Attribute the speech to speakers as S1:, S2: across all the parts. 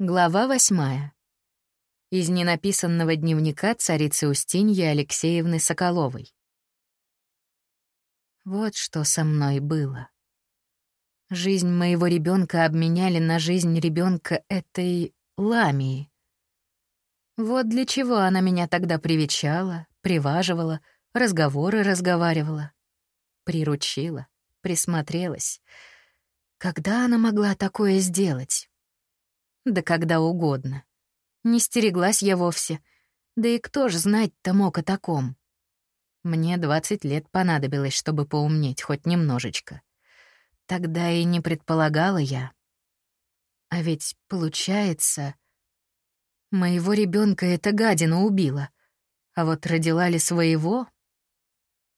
S1: Глава восьмая. Из ненаписанного дневника царицы Устиньи Алексеевны Соколовой. Вот что со мной было. Жизнь моего ребенка обменяли на жизнь ребенка этой Ламии. Вот для чего она меня тогда привечала, приваживала, разговоры разговаривала, приручила, присмотрелась. Когда она могла такое сделать? Да когда угодно. Не стереглась я вовсе. Да и кто ж знать-то мог о таком? Мне двадцать лет понадобилось, чтобы поумнеть хоть немножечко. Тогда и не предполагала я. А ведь, получается, моего ребенка эта гадина убила. А вот родила ли своего?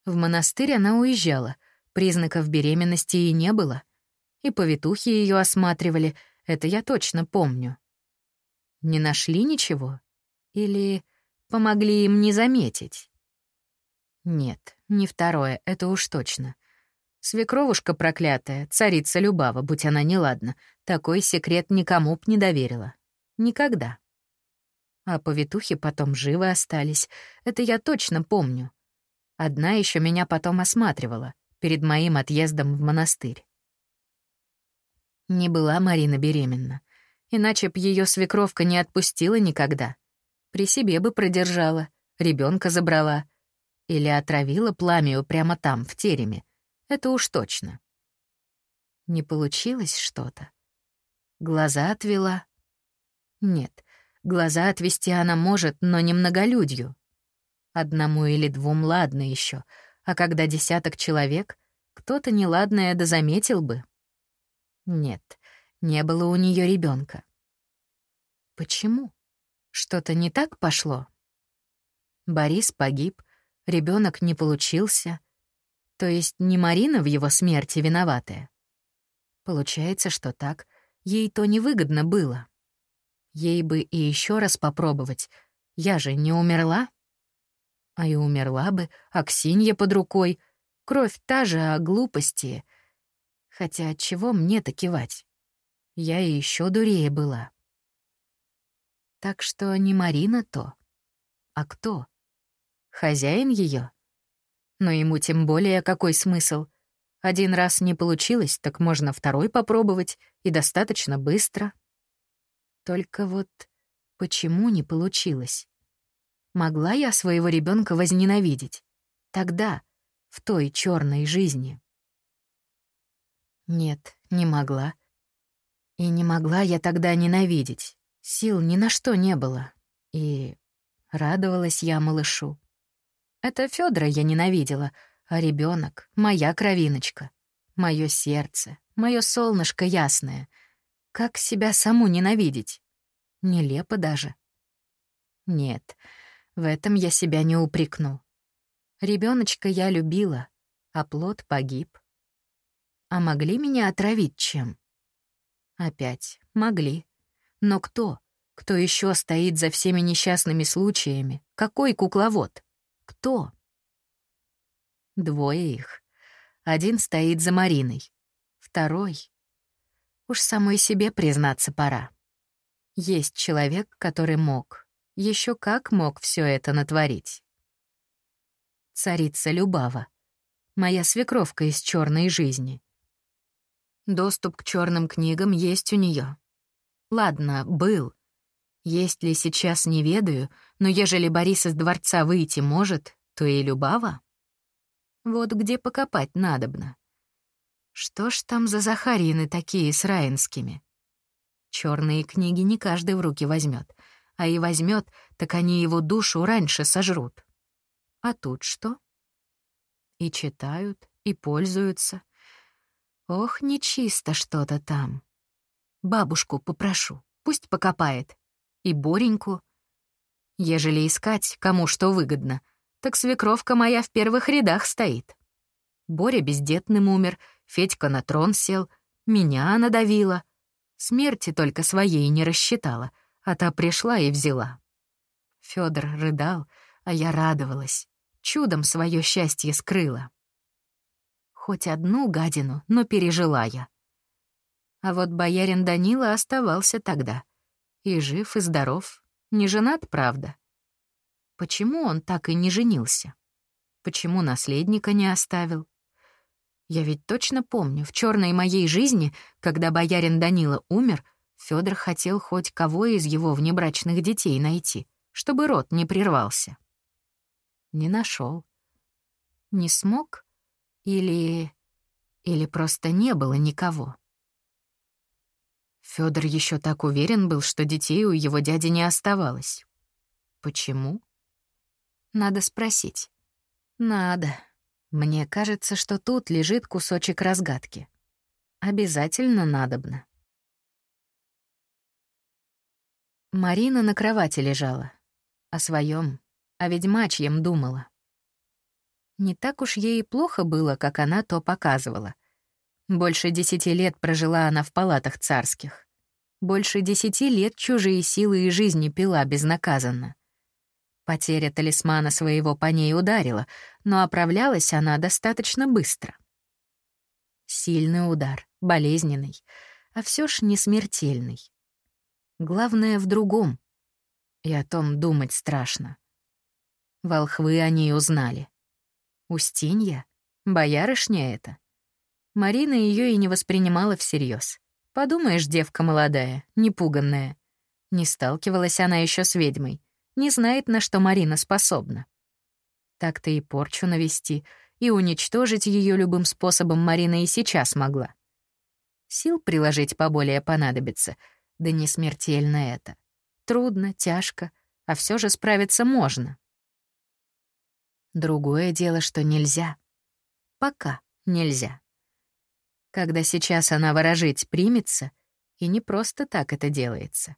S1: В монастырь она уезжала, признаков беременности и не было. И повитухи ее осматривали — это я точно помню. Не нашли ничего? Или помогли им не заметить? Нет, не второе, это уж точно. Свекровушка проклятая, царица Любава, будь она неладна, такой секрет никому б не доверила. Никогда. А повитухи потом живы остались, это я точно помню. Одна еще меня потом осматривала, перед моим отъездом в монастырь. Не была Марина беременна. Иначе б ее свекровка не отпустила никогда. При себе бы продержала, ребенка забрала. Или отравила пламю прямо там, в тереме. Это уж точно. Не получилось что-то. Глаза отвела. Нет, глаза отвести она может, но не многолюдью. Одному или двум ладно еще, а когда десяток человек, кто-то неладное да заметил бы. Нет, не было у нее ребенка. Почему? Что-то не так пошло? Борис погиб, ребенок не получился. То есть не Марина в его смерти виноватая. Получается, что так. Ей то невыгодно было. Ей бы и еще раз попробовать. Я же не умерла. А и умерла бы, Аксинья под рукой. Кровь та же, а глупости — Хотя от чего мне-то кивать? Я еще дурее была. Так что не Марина то. А кто? Хозяин ее? Но ему тем более какой смысл? Один раз не получилось, так можно второй попробовать, и достаточно быстро. Только вот почему не получилось? Могла я своего ребенка возненавидеть? Тогда, в той черной жизни. Нет, не могла. И не могла я тогда ненавидеть. Сил ни на что не было. И радовалась я малышу. Это Федора я ненавидела, а ребенок моя кровиночка, мое сердце, мое солнышко ясное. Как себя саму ненавидеть? Нелепо даже. Нет, в этом я себя не упрекну. Ребеночка я любила, а плод погиб. А могли меня отравить чем? Опять, могли. Но кто? Кто еще стоит за всеми несчастными случаями? Какой кукловод? Кто? Двое их. Один стоит за Мариной. Второй. Уж самой себе признаться пора. Есть человек, который мог, еще как мог все это натворить. Царица Любава. Моя свекровка из черной жизни. Доступ к черным книгам есть у нее. Ладно, был. Есть ли сейчас, не ведаю, но ежели Борис из дворца выйти может, то и Любава. Вот где покопать надобно. Что ж там за Захарины такие с Раинскими? Черные книги не каждый в руки возьмет, а и возьмет, так они его душу раньше сожрут. А тут что? И читают, и пользуются, Ох, нечисто что-то там. Бабушку попрошу, пусть покопает. И Бореньку. Ежели искать, кому что выгодно, так свекровка моя в первых рядах стоит. Боря бездетным умер, Федька на трон сел, меня надавила. Смерти только своей не рассчитала, а та пришла и взяла. Фёдор рыдал, а я радовалась. Чудом свое счастье скрыла. Хоть одну гадину, но пережила я. А вот боярин Данила оставался тогда. И жив, и здоров. Не женат, правда. Почему он так и не женился? Почему наследника не оставил? Я ведь точно помню, в черной моей жизни, когда боярин Данила умер, Федор хотел хоть кого из его внебрачных детей найти, чтобы род не прервался. Не нашел. Не смог? Или... Или просто не было никого? Федор еще так уверен был, что детей у его дяди не оставалось. Почему? Надо спросить. Надо. Мне кажется, что тут лежит кусочек разгадки. Обязательно надобно. Марина на кровати лежала. О своем, о ведьмачьем думала. Не так уж ей и плохо было, как она то показывала. Больше десяти лет прожила она в палатах царских. Больше десяти лет чужие силы и жизни пила безнаказанно. Потеря талисмана своего по ней ударила, но оправлялась она достаточно быстро. Сильный удар, болезненный, а все ж не смертельный. Главное в другом. И о том думать страшно. Волхвы о ней узнали. Устинья? Боярышня это? Марина ее и не воспринимала всерьез. Подумаешь, девка молодая, непуганная. Не сталкивалась она еще с ведьмой. Не знает, на что Марина способна. Так-то и порчу навести, и уничтожить ее любым способом Марина и сейчас могла. Сил приложить поболее понадобится — да не смертельно это. Трудно, тяжко, а все же справиться можно. Другое дело, что нельзя. Пока нельзя. Когда сейчас она ворожить примется, и не просто так это делается.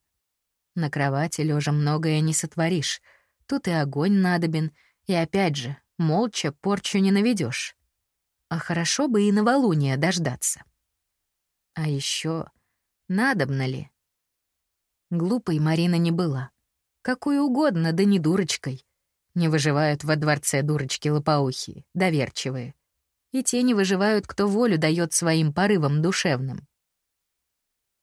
S1: На кровати лежа многое не сотворишь. Тут и огонь надобен, и опять же, молча порчу не наведешь. А хорошо бы и новолуния дождаться. А еще надобно ли? Глупой Марина не была. Какой угодно, да не дурочкой. Не выживают во дворце дурочки лопоухие, доверчивые. И те не выживают, кто волю дает своим порывам душевным.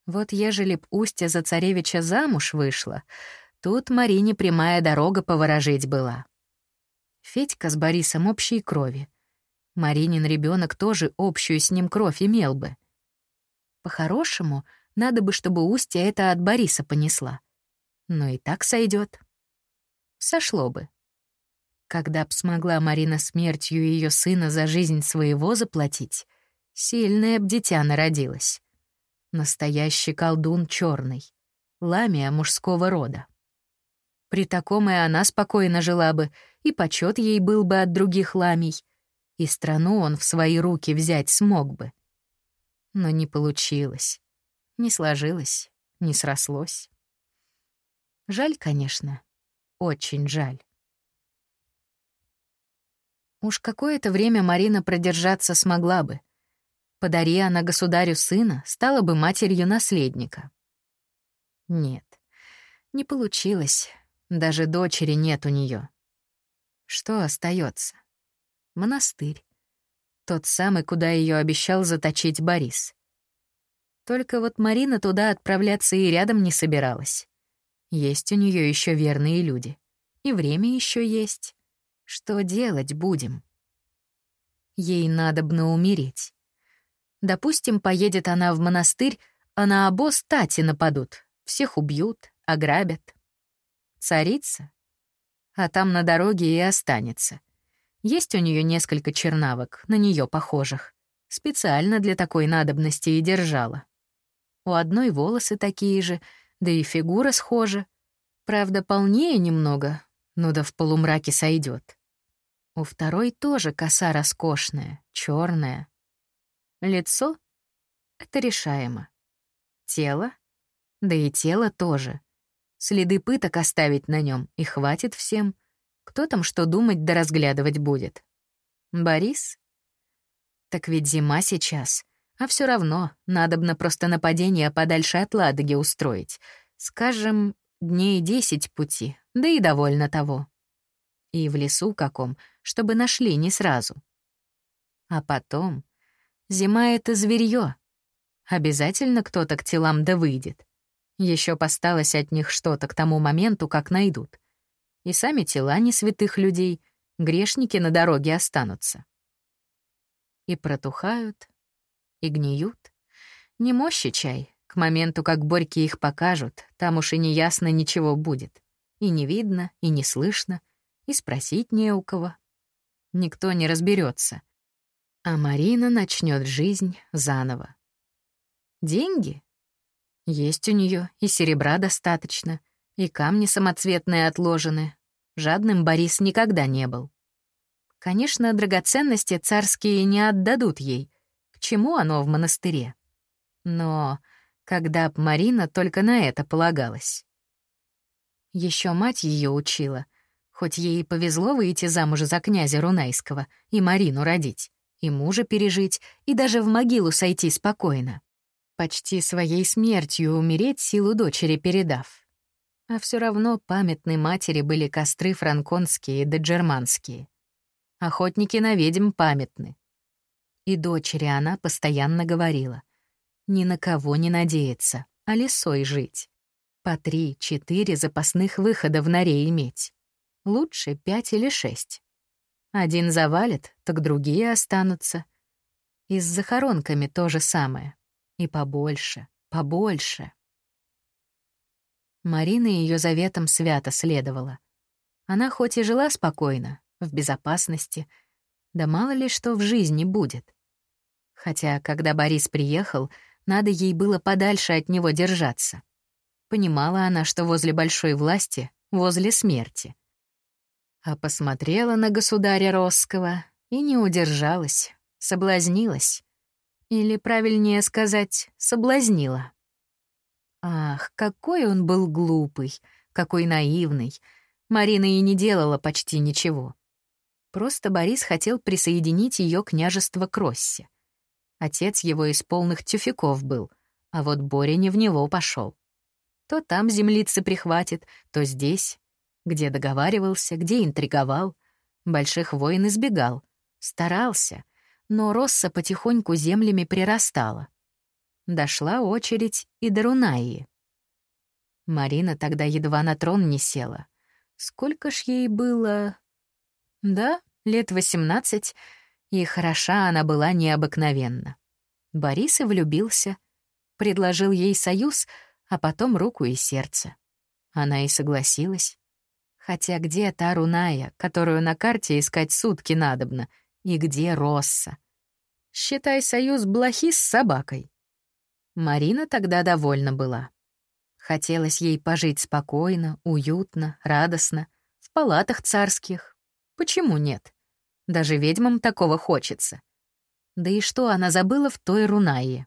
S1: Вот ежели б Устья за царевича замуж вышла, тут Марине прямая дорога поворожить была. Федька с Борисом общей крови. Маринин ребенок тоже общую с ним кровь имел бы. По-хорошему — надо бы, чтобы Устья это от Бориса понесла. Но и так сойдет. Сошло бы. Когда б смогла Марина смертью ее сына за жизнь своего заплатить, сильная б дитя народилась. Настоящий колдун черный, ламия мужского рода. При таком и она спокойно жила бы, и почет ей был бы от других ламий, и страну он в свои руки взять смог бы. Но не получилось. Не сложилось, не срослось. Жаль, конечно, очень жаль. Уж какое-то время Марина продержаться смогла бы. Подари она государю сына, стала бы матерью наследника. Нет, не получилось. Даже дочери нет у нее. Что остается? Монастырь. Тот самый, куда ее обещал заточить Борис. Только вот Марина туда отправляться и рядом не собиралась. Есть у нее еще верные люди. И время еще есть. Что делать будем? Ей надо бы умереть. Допустим, поедет она в монастырь, а на обоз тати нападут. Всех убьют, ограбят. Царица? А там на дороге и останется. Есть у нее несколько чернавок, на нее похожих. Специально для такой надобности и держала. У одной волосы такие же, да и фигура схожа. Правда, полнее немного, но да в полумраке сойдет. У второй тоже коса роскошная, черная. Лицо — это решаемо. Тело? Да и тело тоже. Следы пыток оставить на нем и хватит всем. Кто там что думать да разглядывать будет? Борис? Так ведь зима сейчас. А все равно, надобно просто нападение подальше от Ладоги устроить. Скажем, дней десять пути, да и довольно того. И в лесу каком, чтобы нашли не сразу. А потом... Зима — это зверье. Обязательно кто-то к телам да выйдет. Еще посталось от них что-то к тому моменту, как найдут. И сами тела не святых людей, грешники на дороге останутся. И протухают, и гниют. Не мощи чай. К моменту, как Борьки их покажут, там уж и не ясно ничего будет. И не видно, и не слышно, и спросить не у кого. Никто не разберется. А Марина начнет жизнь заново. Деньги? Есть у нее и серебра достаточно, и камни самоцветные отложены. Жадным Борис никогда не был. Конечно, драгоценности царские не отдадут ей. К чему оно в монастыре? Но когда б Марина только на это полагалась. Еще мать ее учила, хоть ей и повезло выйти замуж за князя Рунайского и Марину родить, и мужа пережить, и даже в могилу сойти спокойно почти своей смертью умереть силу дочери передав. А все равно памятной матери были костры франконские да джерманские. Охотники на ведьм памятны. И дочери она постоянно говорила, ни на кого не надеяться, а лесой жить. По три-четыре запасных выхода в норе иметь. Лучше пять или шесть. Один завалит, так другие останутся. И с захоронками то же самое. И побольше, побольше. Марина ее заветом свято следовала. Она хоть и жила спокойно, в безопасности, да мало ли что в жизни будет. Хотя, когда Борис приехал, надо ей было подальше от него держаться. Понимала она, что возле большой власти, возле смерти. А посмотрела на государя Росского и не удержалась, соблазнилась. Или, правильнее сказать, соблазнила. Ах, какой он был глупый, какой наивный. Марина и не делала почти ничего. Просто Борис хотел присоединить ее княжество к Россе. Отец его из полных тюфяков был, а вот Боря не в него пошел. То там землицы прихватит, то здесь. Где договаривался, где интриговал. Больших войн избегал. Старался, но Росса потихоньку землями прирастала. Дошла очередь и до Рунаи. Марина тогда едва на трон не села. Сколько ж ей было? Да, лет восемнадцать, и хороша она была необыкновенно. Борис и влюбился, предложил ей союз, а потом руку и сердце. Она и согласилась. Хотя где та Руная, которую на карте искать сутки надобно — и где Росса? Считай союз блохи с собакой. Марина тогда довольна была. Хотелось ей пожить спокойно, уютно, радостно, в палатах царских. Почему нет? Даже ведьмам такого хочется. Да и что она забыла в той Рунае?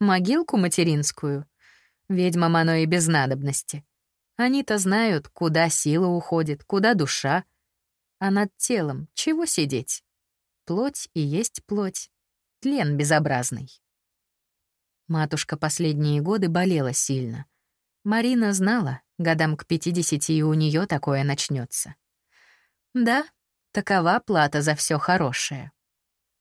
S1: Могилку материнскую? Ведьмам оно и без надобности. Они-то знают, куда сила уходит, куда душа. А над телом чего сидеть? Плоть и есть плоть. Тлен безобразный. Матушка последние годы болела сильно. Марина знала, годам к 50 и у нее такое начнется. Да, такова плата за все хорошее.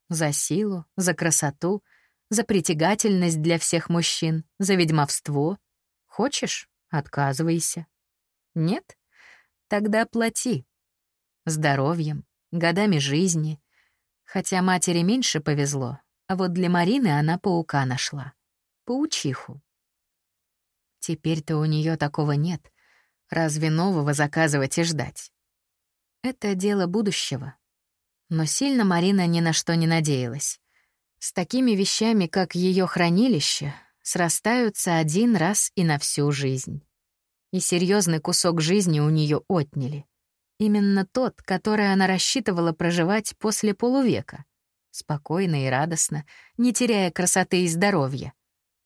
S1: За силу, за красоту, за притягательность для всех мужчин, за ведьмовство. Хочешь — отказывайся. Нет? Тогда плати. Здоровьем, годами жизни, Хотя матери меньше повезло, а вот для Марины она паука нашла. Паучиху. Теперь-то у нее такого нет. Разве нового заказывать и ждать? Это дело будущего. Но сильно Марина ни на что не надеялась. С такими вещами, как ее хранилище, срастаются один раз и на всю жизнь. И серьезный кусок жизни у нее отняли. Именно тот, который она рассчитывала проживать после полувека. Спокойно и радостно, не теряя красоты и здоровья,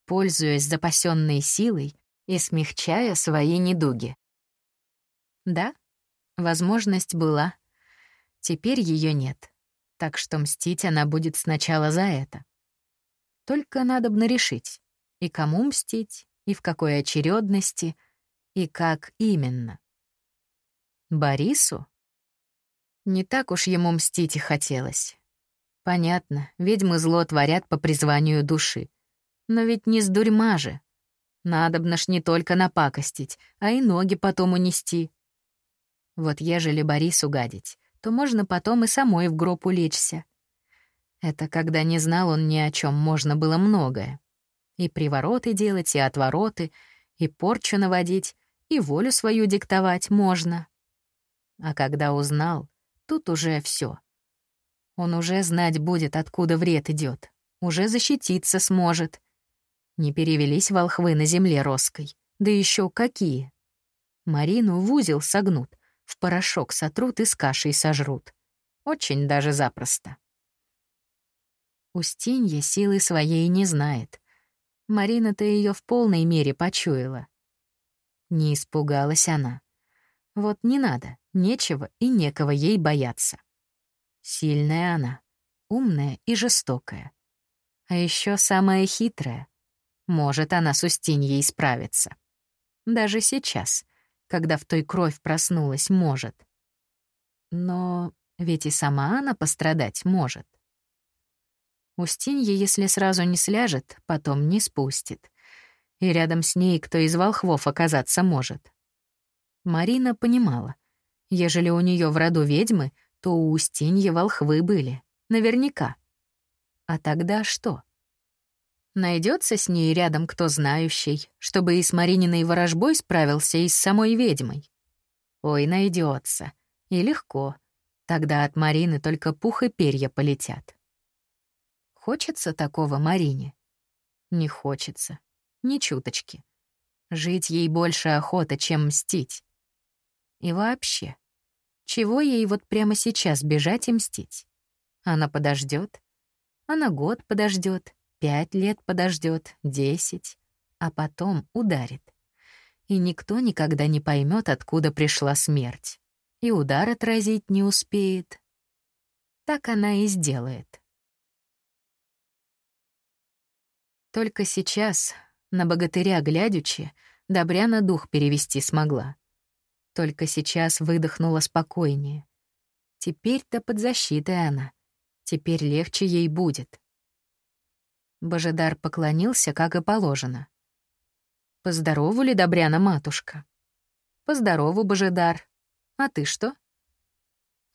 S1: пользуясь запасенной силой и смягчая свои недуги. Да, возможность была. Теперь ее нет. Так что мстить она будет сначала за это. Только надобно решить, и кому мстить, и в какой очередности, и как именно. Борису? Не так уж ему мстить и хотелось. Понятно, ведьмы зло творят по призванию души. Но ведь не с дурьма же. Надобно ж не только напакостить, а и ноги потом унести. Вот ежели Борису гадить, то можно потом и самой в гроб улечься. Это когда не знал он ни о чем, можно было многое. И привороты делать, и отвороты, и порчу наводить, и волю свою диктовать можно. А когда узнал, тут уже все. Он уже знать будет, откуда вред идет, уже защититься сможет. Не перевелись волхвы на земле роской, да еще какие. Марину в узел согнут, в порошок сотрут и с кашей сожрут. Очень даже запросто. Устинья силы своей не знает. Марина-то ее в полной мере почуяла. Не испугалась она. Вот не надо, нечего и некого ей бояться. Сильная она, умная и жестокая. А еще самая хитрая. Может она с Устиньей справиться. Даже сейчас, когда в той кровь проснулась, может. Но ведь и сама она пострадать может. Устинья, если сразу не сляжет, потом не спустит. И рядом с ней кто из волхвов оказаться может. Марина понимала, ежели у нее в роду ведьмы, то у Устиньи волхвы были. Наверняка. А тогда что? Найдется с ней рядом кто знающий, чтобы и с Марининой ворожбой справился, и с самой ведьмой? Ой, найдется. И легко. Тогда от Марины только пух и перья полетят. Хочется такого Марине? Не хочется. Ни чуточки. Жить ей больше охота, чем мстить. И вообще, чего ей вот прямо сейчас бежать и мстить? Она подождет, она год подождет, пять лет подождет, десять, а потом ударит. И никто никогда не поймет, откуда пришла смерть. И удар отразить не успеет. Так она и сделает. Только сейчас, на богатыря глядячи, Добряна дух перевести смогла. Только сейчас выдохнула спокойнее. Теперь-то под защитой она. Теперь легче ей будет. Божедар поклонился, как и положено. «Поздорову ли, Добряна, матушка?» «Поздорову, Божедар. А ты что?»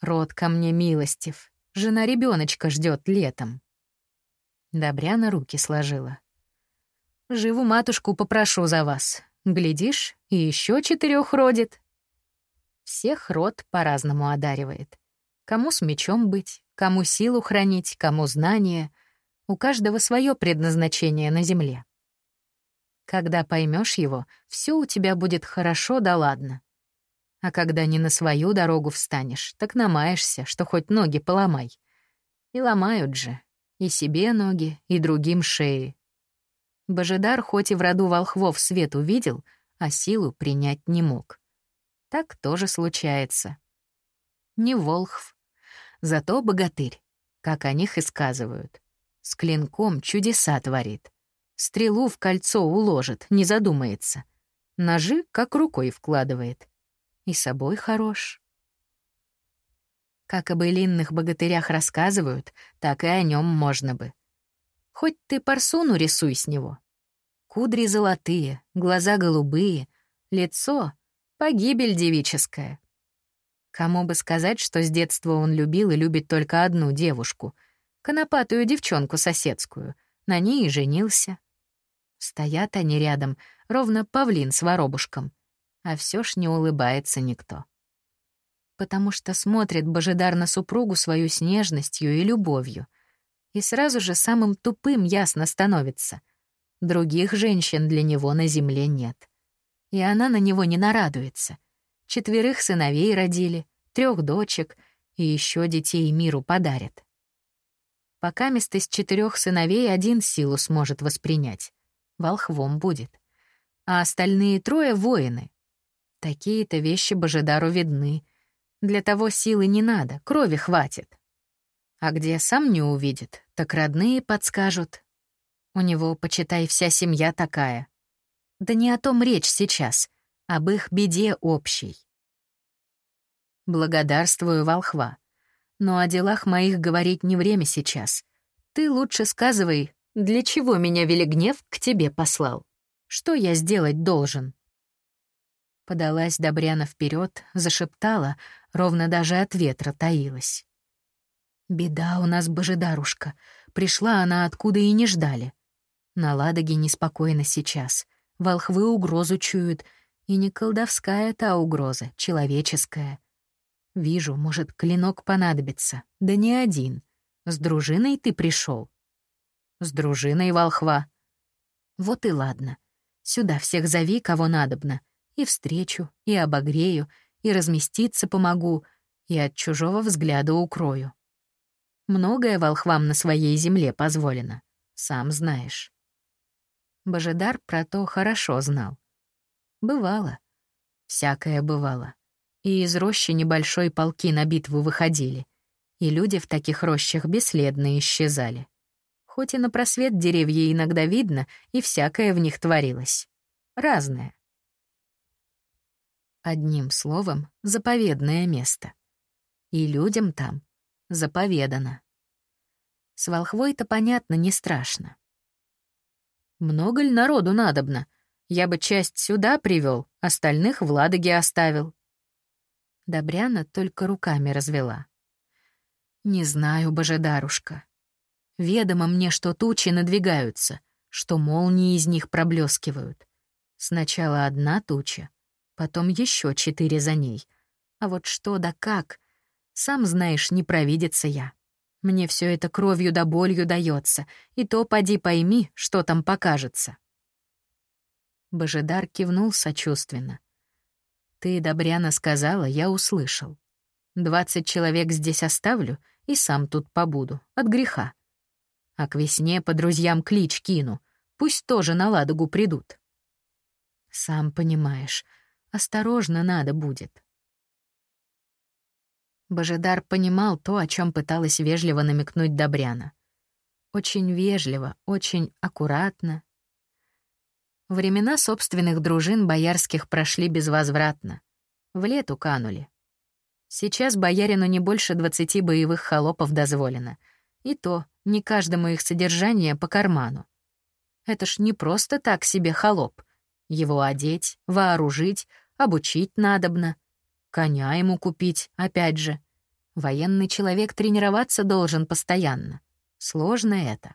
S1: «Род ко мне милостив. Жена ребеночка ждет летом». Добряна руки сложила. Живу матушку попрошу за вас. Глядишь, и еще четырех родит. Всех род по-разному одаривает. Кому с мечом быть, кому силу хранить, кому знания. У каждого свое предназначение на земле. Когда поймешь его, все у тебя будет хорошо да ладно. А когда не на свою дорогу встанешь, так намаешься, что хоть ноги поломай. И ломают же. И себе ноги, и другим шеи. Божидар хоть и в роду волхвов свет увидел, а силу принять не мог. Так тоже случается. Не волхв, зато богатырь, как о них и сказывают. С клинком чудеса творит. Стрелу в кольцо уложит, не задумается. Ножи как рукой вкладывает. И собой хорош. Как об илинных богатырях рассказывают, так и о нем можно бы. Хоть ты парсуну рисуй с него. Кудри золотые, глаза голубые, лицо — погибель девическая. Кому бы сказать, что с детства он любил и любит только одну девушку, конопатую девчонку соседскую, на ней и женился. Стоят они рядом, ровно павлин с воробушком, а все ж не улыбается никто. Потому что смотрит Божидар на супругу свою с нежностью и любовью — и сразу же самым тупым ясно становится. Других женщин для него на земле нет. И она на него не нарадуется. Четверых сыновей родили, трех дочек, и еще детей миру подарят. Пока место из четырех сыновей один силу сможет воспринять. Волхвом будет. А остальные трое — воины. Такие-то вещи Божидару видны. Для того силы не надо, крови хватит. А где сам не увидит, так родные подскажут. У него, почитай, вся семья такая. Да не о том речь сейчас, об их беде общей. Благодарствую, волхва. Но о делах моих говорить не время сейчас. Ты лучше сказывай, для чего меня Велигнев к тебе послал. Что я сделать должен?» Подалась Добряна вперед, зашептала, ровно даже от ветра таилась. «Беда у нас, божедарушка. Пришла она откуда и не ждали. На Ладоге неспокойно сейчас. Волхвы угрозу чуют. И не колдовская та угроза, человеческая. Вижу, может, клинок понадобится. Да не один. С дружиной ты пришел. С дружиной волхва. Вот и ладно. Сюда всех зови, кого надобно. И встречу, и обогрею, и разместиться помогу, и от чужого взгляда укрою. Многое волхвам на своей земле позволено, сам знаешь. Божедар про то хорошо знал. Бывало. Всякое бывало. И из рощи небольшой полки на битву выходили. И люди в таких рощах бесследно исчезали. Хоть и на просвет деревья иногда видно, и всякое в них творилось. Разное. Одним словом, заповедное место. И людям там заповедано. С волхвой-то, понятно, не страшно. Много ли народу надобно? Я бы часть сюда привел, остальных в Ладоге оставил. Добряна только руками развела. Не знаю, божедарушка. Ведомо мне, что тучи надвигаются, что молнии из них проблескивают. Сначала одна туча, потом еще четыре за ней. А вот что да как, сам знаешь, не провидится я. Мне все это кровью да болью дается, и то поди пойми, что там покажется. Божидар кивнул сочувственно. Ты, Добряна, сказала, я услышал. Двадцать человек здесь оставлю и сам тут побуду, от греха. А к весне по друзьям клич кину, пусть тоже на Ладогу придут. Сам понимаешь, осторожно надо будет. Божидар понимал то, о чем пыталась вежливо намекнуть Добряна. Очень вежливо, очень аккуратно. Времена собственных дружин боярских прошли безвозвратно. В лету канули. Сейчас боярину не больше двадцати боевых холопов дозволено. И то не каждому их содержание по карману. Это ж не просто так себе холоп. Его одеть, вооружить, обучить надобно — Коня ему купить, опять же. Военный человек тренироваться должен постоянно. Сложно это.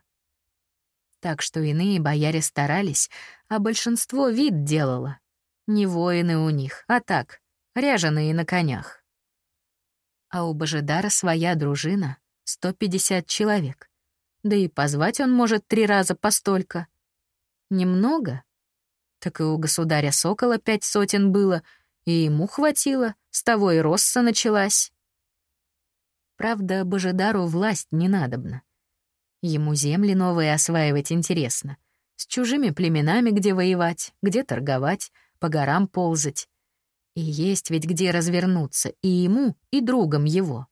S1: Так что иные бояре старались, а большинство вид делало. Не воины у них, а так, ряженые на конях. А у Божидара своя дружина — 150 человек. Да и позвать он может три раза постолько. Немного? Так и у государя Сокола пять сотен было — и ему хватило, с того и Росса началась. Правда, Божидару власть не надобна. Ему земли новые осваивать интересно. С чужими племенами где воевать, где торговать, по горам ползать. И есть ведь где развернуться и ему, и другам его.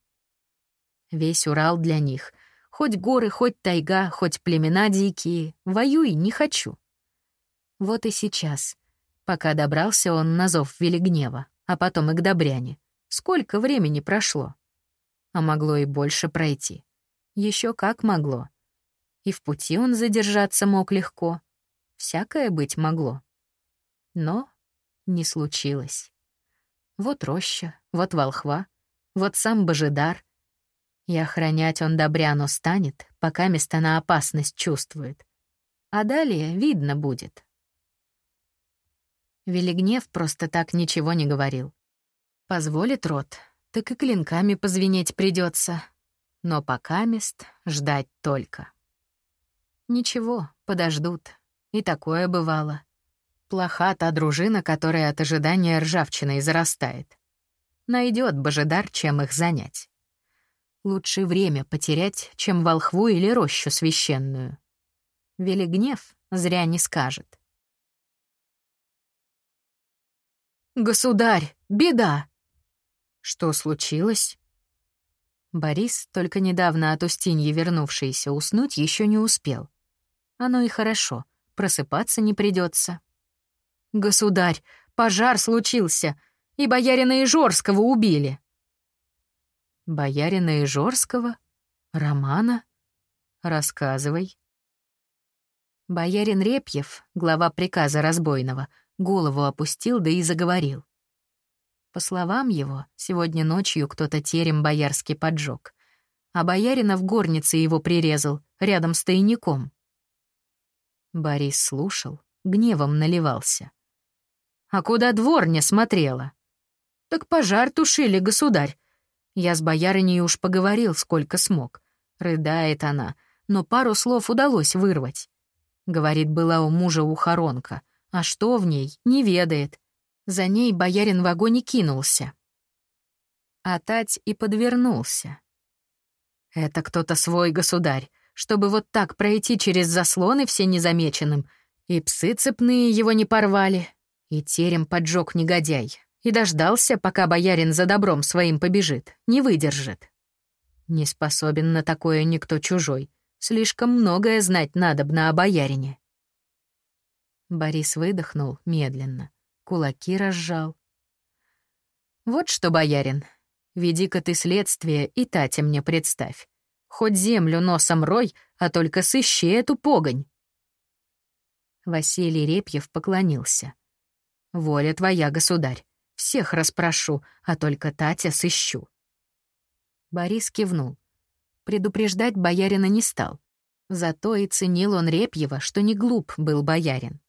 S1: Весь Урал для них. Хоть горы, хоть тайга, хоть племена дикие. Воюй, не хочу. Вот и сейчас пока добрался он на зов Велигнева, а потом и к Добряне. Сколько времени прошло? А могло и больше пройти. Еще как могло. И в пути он задержаться мог легко. Всякое быть могло. Но не случилось. Вот роща, вот волхва, вот сам Божидар. И охранять он Добряну станет, пока место на опасность чувствует. А далее видно будет. Велигнев просто так ничего не говорил. Позволит рот, так и клинками позвенеть придется. Но пока мест ждать только. Ничего, подождут. И такое бывало. Плоха та дружина, которая от ожидания ржавчиной зарастает. Найдет божедар, чем их занять. Лучше время потерять, чем волхву или рощу священную. Велигнев зря не скажет. «Государь, беда!» «Что случилось?» Борис, только недавно от Устиньи вернувшийся, уснуть еще не успел. Оно и хорошо, просыпаться не придется. «Государь, пожар случился, и боярина Ижорского убили». «Боярина Ижорского? Романа? Рассказывай». Боярин Репьев, глава приказа разбойного, голову опустил, да и заговорил. По словам его, сегодня ночью кто-то терем боярский поджег, а боярина в горнице его прирезал, рядом с тайником. Борис слушал, гневом наливался. «А куда дворня смотрела?» «Так пожар тушили, государь. Я с боярыней уж поговорил, сколько смог. Рыдает она, но пару слов удалось вырвать. Говорит, была у мужа ухоронка, а что в ней, не ведает. За ней боярин в огонь кинулся. А Тать и подвернулся. Это кто-то свой государь, чтобы вот так пройти через заслоны все незамеченным, и псы цепные его не порвали, и терем поджег негодяй, и дождался, пока боярин за добром своим побежит, не выдержит. Не способен на такое никто чужой. Слишком многое знать надобно о боярине. Борис выдохнул медленно кулаки разжал. «Вот что, боярин, веди-ка ты следствие и Татя мне представь. Хоть землю носом рой, а только сыщи эту погонь». Василий Репьев поклонился. «Воля твоя, государь, всех расспрошу, а только Татя сыщу». Борис кивнул. Предупреждать боярина не стал. Зато и ценил он Репьева, что не глуп был боярин.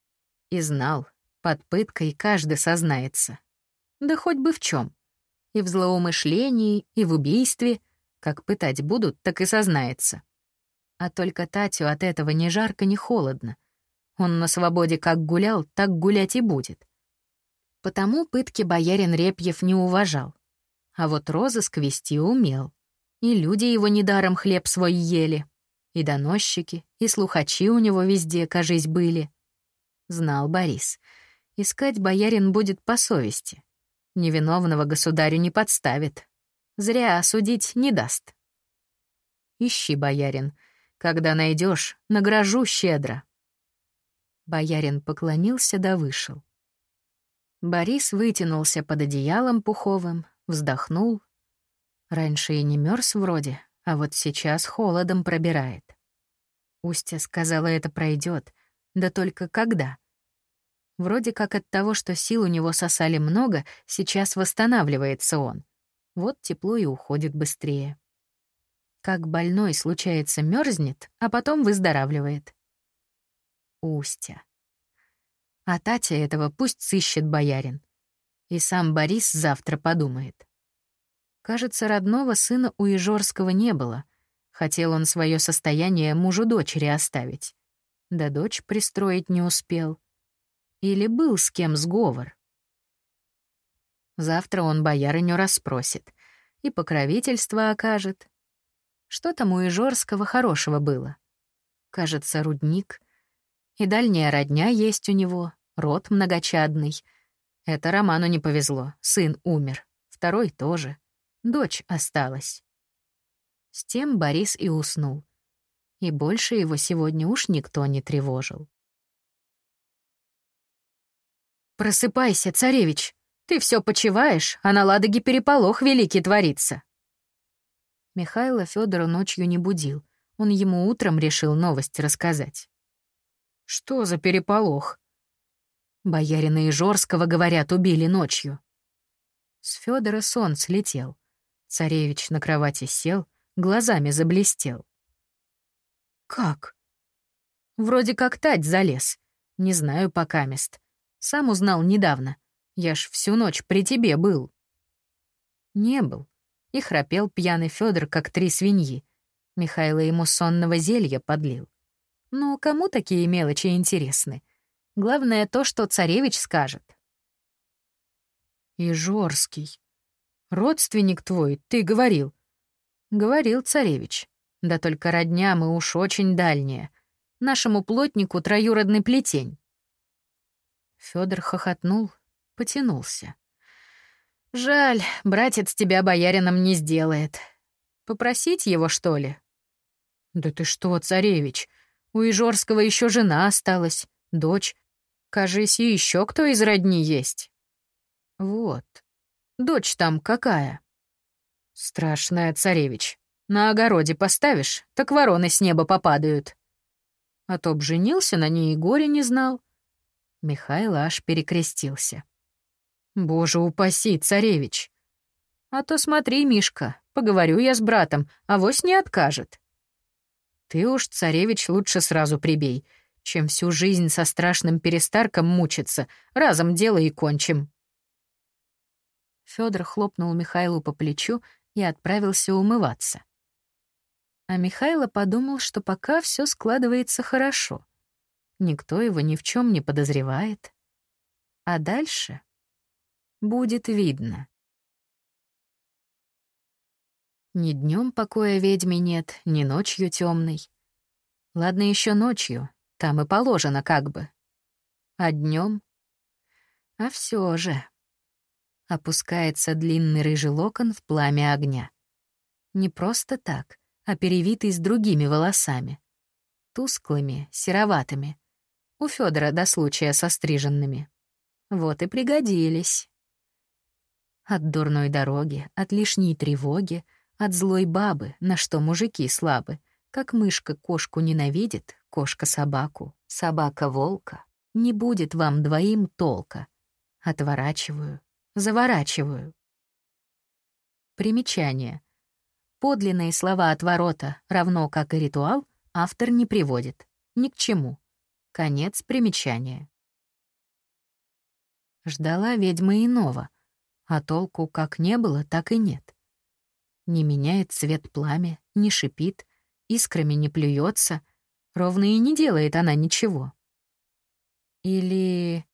S1: И знал, под пыткой каждый сознается. Да хоть бы в чем. И в злоумышлении, и в убийстве. Как пытать будут, так и сознается. А только Татю от этого ни жарко, ни холодно. Он на свободе как гулял, так гулять и будет. Потому пытки боярин Репьев не уважал. А вот розыск вести умел. И люди его недаром хлеб свой ели. И доносчики, и слухачи у него везде, кажись, были. Знал Борис — Искать боярин будет по совести. Невиновного государю не подставит. Зря осудить не даст. Ищи, боярин. Когда найдешь, награжу щедро. Боярин поклонился да вышел. Борис вытянулся под одеялом пуховым, вздохнул. Раньше и не мерз вроде, а вот сейчас холодом пробирает. Устья сказала, это пройдет, да только когда? Вроде как от того, что сил у него сосали много, сейчас восстанавливается он. Вот тепло и уходит быстрее. Как больной, случается, мерзнет, а потом выздоравливает. Устя. А Татя этого пусть сыщет боярин. И сам Борис завтра подумает. Кажется, родного сына у Ижорского не было. Хотел он свое состояние мужу дочери оставить. Да дочь пристроить не успел. Или был с кем сговор? Завтра он боярыню расспросит и покровительство окажет. Что там у Ижорского хорошего было? Кажется, рудник. И дальняя родня есть у него, род многочадный. Это Роману не повезло, сын умер, второй тоже, дочь осталась. С тем Борис и уснул. И больше его сегодня уж никто не тревожил. «Просыпайся, царевич! Ты все почиваешь, а на Ладоге переполох великий творится!» Михайло Федора ночью не будил. Он ему утром решил новость рассказать. «Что за переполох?» Боярина Ижорского, говорят, убили ночью. С Федора сон слетел. Царевич на кровати сел, глазами заблестел. «Как?» «Вроде как тать залез. Не знаю пока мест. Сам узнал недавно. Я ж всю ночь при тебе был». Не был. И храпел пьяный Федор, как три свиньи. Михайло ему сонного зелья подлил. Ну, кому такие мелочи интересны? Главное то, что царевич скажет. «Ижорский. Родственник твой, ты говорил». «Говорил царевич. Да только родня мы уж очень дальняя. Нашему плотнику троюродный плетень. Федор хохотнул, потянулся. «Жаль, братец тебя боярином не сделает. Попросить его, что ли?» «Да ты что, царевич, у Ижорского еще жена осталась, дочь. Кажись, и еще кто из родни есть». «Вот. Дочь там какая?» «Страшная, царевич. На огороде поставишь, так вороны с неба попадают». А то б женился на ней и горе не знал. Михаил аж перекрестился. «Боже упаси, царевич!» «А то смотри, Мишка, поговорю я с братом, а вось не откажет». «Ты уж, царевич, лучше сразу прибей, чем всю жизнь со страшным перестарком мучиться. Разом дело и кончим». Федор хлопнул Михайлу по плечу и отправился умываться. А Михайло подумал, что пока все складывается хорошо. Никто его ни в чем не подозревает. А дальше будет видно. Ни днем покоя ведьме нет, ни ночью темной. Ладно, еще ночью, там и положено как бы. А днем? А все же. Опускается длинный рыжий локон в пламя огня. Не просто так, а перевитый с другими волосами. Тусклыми, сероватыми. У Федора до случая состриженными. Вот и пригодились. От дурной дороги, от лишней тревоги, от злой бабы, на что мужики слабы. Как мышка кошку ненавидит, кошка собаку, собака волка. Не будет вам двоим толка. Отворачиваю, заворачиваю. Примечание. Подлинные слова отворота, равно как и ритуал, автор не приводит. Ни к чему. Конец примечания. Ждала ведьма иного, а толку как не было, так и нет. Не меняет цвет пламя, не шипит, искрами не плюется, ровно и не делает она ничего. Или...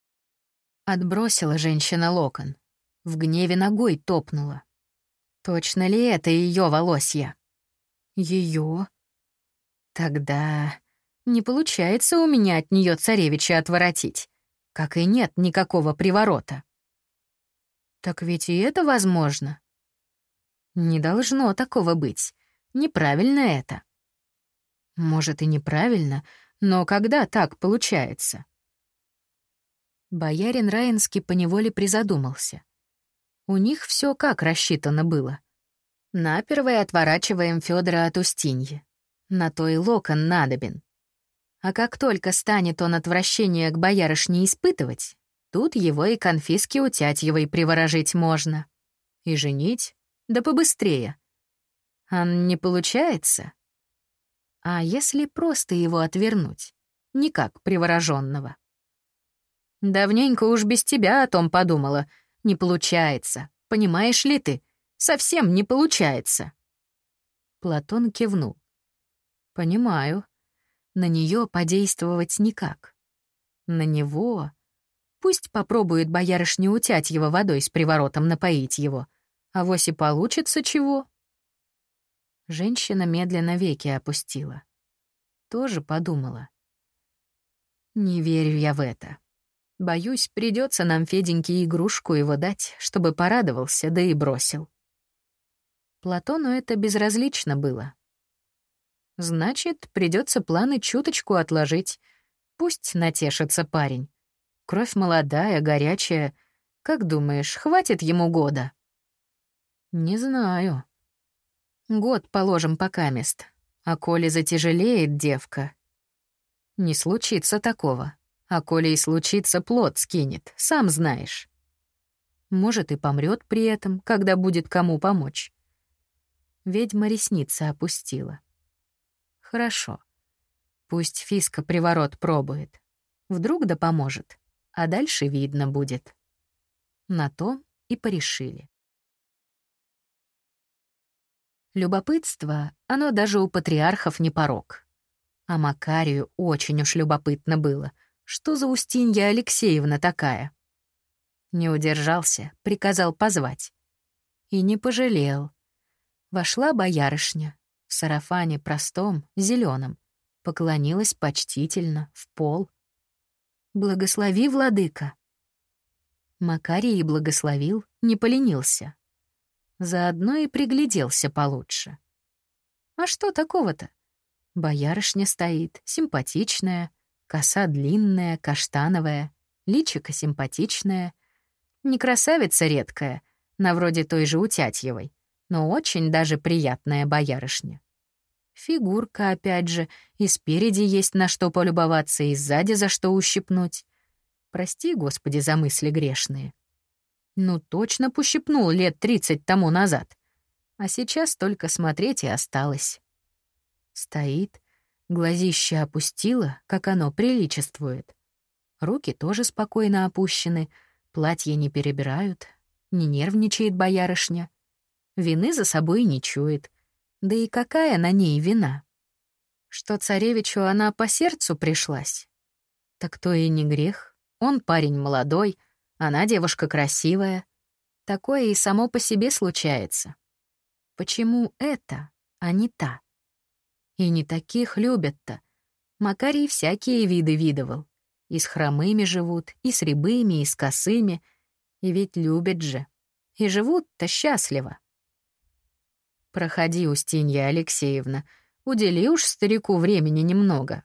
S1: Отбросила женщина локон, в гневе ногой топнула. Точно ли это ее волосья? Ее? Тогда не получается у меня от нее царевича отворотить, как и нет никакого приворота. Так ведь и это возможно. Не должно такого быть. Неправильно это. Может, и неправильно, но когда так получается? Боярин Раинский поневоле призадумался. У них все как рассчитано было. Наперво отворачиваем Федора от Устиньи. На то и локон надобен. А как только станет он отвращение к боярышне испытывать, тут его и конфиски у Тятьевой приворожить можно. И женить, да побыстрее. А не получается? А если просто его отвернуть, никак привороженного? Давненько уж без тебя о том подумала — не получается. Понимаешь ли ты? Совсем не получается. Платон кивнул. Понимаю. На нее подействовать никак. На него... Пусть попробует боярышня утять его водой с приворотом напоить его. А вось и получится чего. Женщина медленно веки опустила. Тоже подумала. Не верю я в это. Боюсь, придется нам Феденьке игрушку его дать, чтобы порадовался, да и бросил. Платону это безразлично было. Значит, придется планы чуточку отложить. Пусть натешится парень. Кровь молодая, горячая. Как думаешь, хватит ему года? Не знаю. Год положим пока мест. А коли затяжелеет девка... Не случится такого. А коли и случится, плод скинет, сам знаешь. Может, и помрет при этом, когда будет кому помочь. Ведьма ресницы опустила. Хорошо. Пусть Фиска приворот пробует. Вдруг да поможет. А дальше видно будет. На то и порешили. Любопытство, оно даже у патриархов не порог. А Макарию очень уж любопытно было — что за Устинья Алексеевна такая? Не удержался, приказал позвать. И не пожалел. Вошла боярышня в сарафане простом, зеленом, поклонилась почтительно, в пол. «Благослови, владыка!» Макарий благословил, не поленился. Заодно и пригляделся получше. А что такого-то? Боярышня стоит, симпатичная, Коса длинная, каштановая, личико симпатичное. Не красавица редкая, на вроде той же Утятьевой, но очень даже приятная боярышня. Фигурка, опять же, и спереди есть на что полюбоваться, и сзади за что ущипнуть. Прости, Господи, за мысли грешные. Ну, точно пощипнул лет тридцать тому назад. А сейчас только смотреть и осталось. Стоит, глазище опустила, как оно приличествует. Руки тоже спокойно опущены, платье не перебирают, не нервничает боярышня. Вины за собой не чует. Да и какая на ней вина? Что царевичу она по сердцу пришлась? Так то и не грех. Он парень молодой, она девушка красивая. Такое и само по себе случается. Почему это, а не та? И не таких любят-то. Макарий всякие виды видывал. И с хромыми живут, и с рябыми, и с косыми. И ведь любят же. И живут-то счастливо. Проходи, Устинья Алексеевна. Удели уж старику времени немного.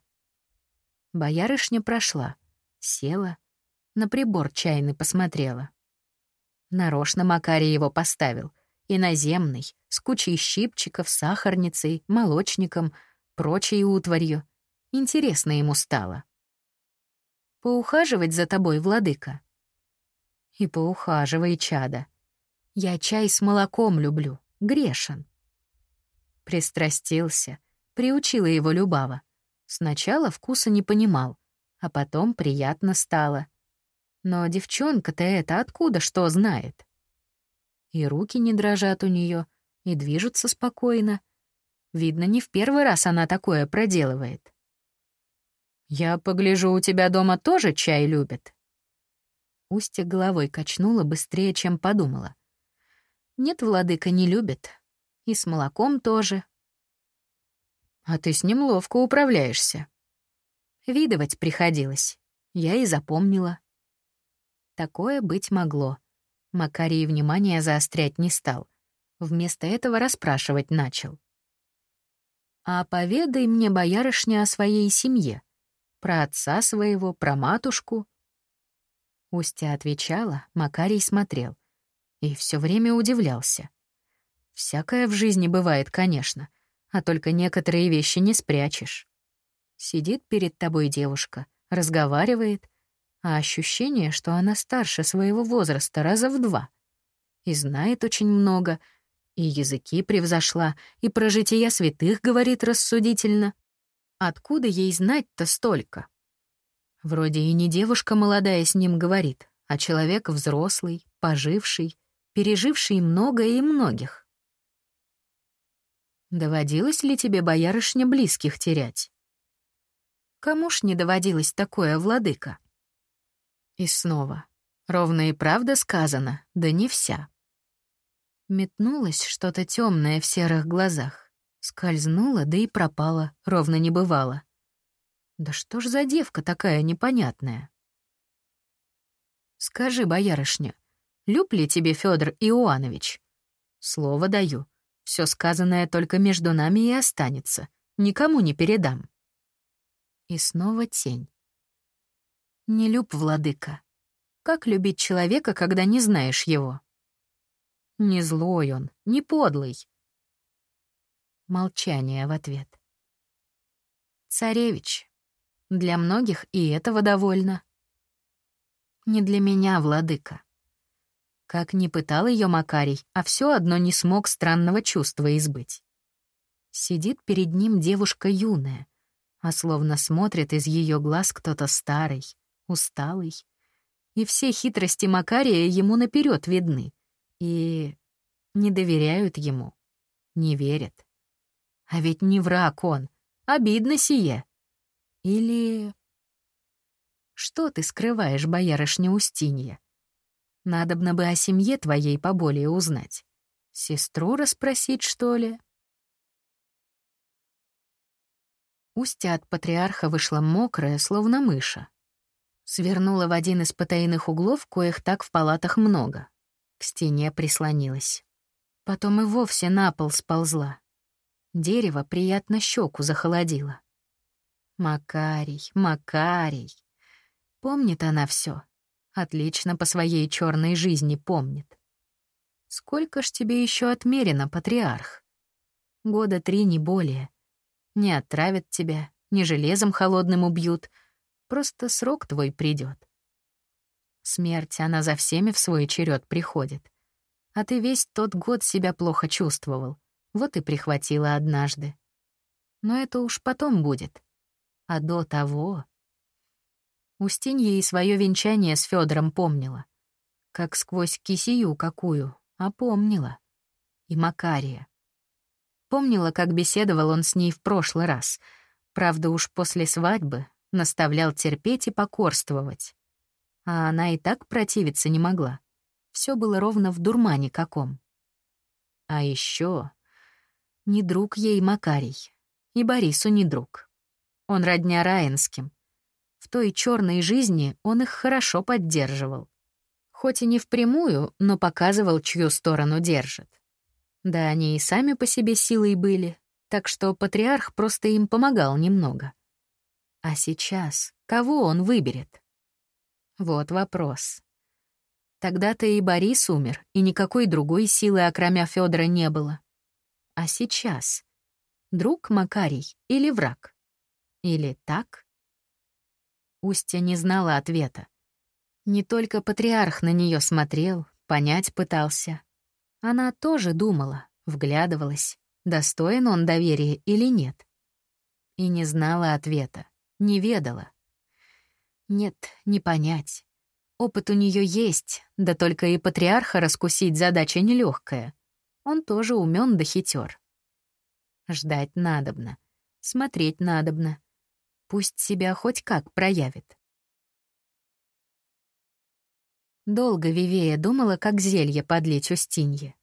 S1: Боярышня прошла, села, на прибор чайный посмотрела. Нарочно Макарий его поставил. Иноземный, с кучей щипчиков, сахарницей, молочником, прочей утварью. Интересно ему стало. «Поухаживать за тобой, владыка?» «И поухаживай, чада. Я чай с молоком люблю, грешен». Пристрастился, приучила его Любава. Сначала вкуса не понимал, а потом приятно стало. Но девчонка-то это откуда что знает? И руки не дрожат у нее, и движутся спокойно. Видно, не в первый раз она такое проделывает. «Я погляжу, у тебя дома тоже чай любят?» Устья головой качнула быстрее, чем подумала. «Нет, владыка не любит. И с молоком тоже. А ты с ним ловко управляешься. Видывать приходилось. Я и запомнила. Такое быть могло. Макарий внимание заострять не стал. Вместо этого расспрашивать начал. «А поведай мне, боярышня, о своей семье. Про отца своего, про матушку». Устя отвечала, Макарий смотрел. И все время удивлялся. Всякое в жизни бывает, конечно, а только некоторые вещи не спрячешь. Сидит перед тобой девушка, разговаривает, а ощущение, что она старше своего возраста раза в два. И знает очень много, и языки превзошла, и про жития святых говорит рассудительно. Откуда ей знать-то столько? Вроде и не девушка молодая с ним говорит, а человек взрослый, поживший, переживший многое и многих. Доводилось ли тебе, боярышня, близких терять? Кому ж не доводилось такое, владыка? И снова. Ровно и правда сказано, да не вся. Метнулось что-то темное в серых глазах. Скользнуло, да и пропало, ровно не бывало. Да что ж за девка такая непонятная? Скажи, боярышня, люб ли тебе Федор Иоанович? Слово даю, все сказанное только между нами и останется. Никому не передам. И снова тень. Не люб, владыка. Как любить человека, когда не знаешь его? Не злой он, не подлый. Молчание в ответ. Царевич. Для многих и этого довольно. Не для меня, владыка. Как ни пытал ее Макарий, а все одно не смог странного чувства избыть. Сидит перед ним девушка юная, а словно смотрит из ее глаз кто-то старый, усталый. И все хитрости Макария ему наперед видны. И не доверяют ему, не верят. А ведь не враг он, обидно сие. Или... Что ты скрываешь, боярышня Устинья? Надобно бы о семье твоей поболее узнать. Сестру расспросить, что ли?» Устья от патриарха вышла мокрая, словно мыша. Свернула в один из потайных углов, коих так в палатах много. К стене прислонилась. Потом и вовсе на пол сползла. Дерево приятно щеку захолодило. Макарий, Макарий. Помнит она все. Отлично по своей черной жизни помнит. Сколько ж тебе еще отмерено, патриарх? Года три, не более. Не отравят тебя, не железом холодным убьют. Просто срок твой придет. Смерть, она за всеми в свой черед приходит. А ты весь тот год себя плохо чувствовал. Вот и прихватила однажды. Но это уж потом будет. А до того... Устинья и свое венчание с Федором помнила. Как сквозь кисию какую, а помнила. И Макария. Помнила, как беседовал он с ней в прошлый раз. Правда, уж после свадьбы наставлял терпеть и покорствовать. А она и так противиться не могла. Все было ровно в дурмане каком. А еще не друг ей Макарий. И Борису не друг. Он родня Раинским. В той черной жизни он их хорошо поддерживал. Хоть и не впрямую, но показывал, чью сторону держит. Да они и сами по себе силой были, так что патриарх просто им помогал немного. А сейчас кого он выберет? Вот вопрос. Тогда-то и Борис умер, и никакой другой силы, окромя Федора, не было. А сейчас? Друг Макарий или враг? Или так? Устья не знала ответа. Не только патриарх на нее смотрел, понять пытался. Она тоже думала, вглядывалась, достоин он доверия или нет. И не знала ответа, не ведала. Нет, не понять. Опыт у нее есть, да только и патриарха раскусить задача нелегкая. Он тоже умен да хитер. Ждать надобно, смотреть надобно. Пусть себя хоть как проявит. Долго Вивея думала, как зелье подлить Устинье.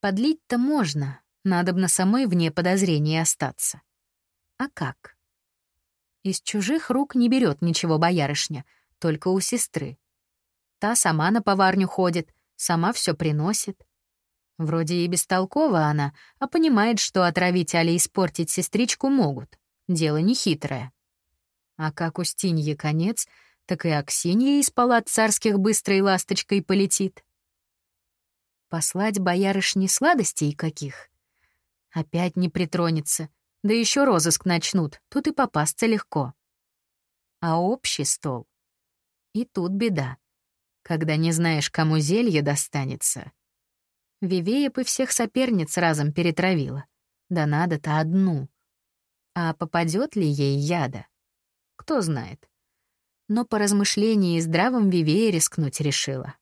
S1: Подлить-то можно, надобно самой вне подозрений остаться. А как? Из чужих рук не берет ничего боярышня, только у сестры. Та сама на поварню ходит, сама все приносит. Вроде и бестолкова она, а понимает, что отравить али испортить сестричку могут. Дело нехитрое. А как у Стиньи конец — так и Аксинья из палат царских быстрой ласточкой полетит. Послать боярышни сладостей каких? Опять не притронется, да еще розыск начнут, тут и попасться легко. А общий стол? И тут беда. Когда не знаешь, кому зелье достанется. Вивея бы всех соперниц разом перетравила. Да надо-то одну. А попадет ли ей яда? Кто знает но по размышлении и здравом Вивее рискнуть решила.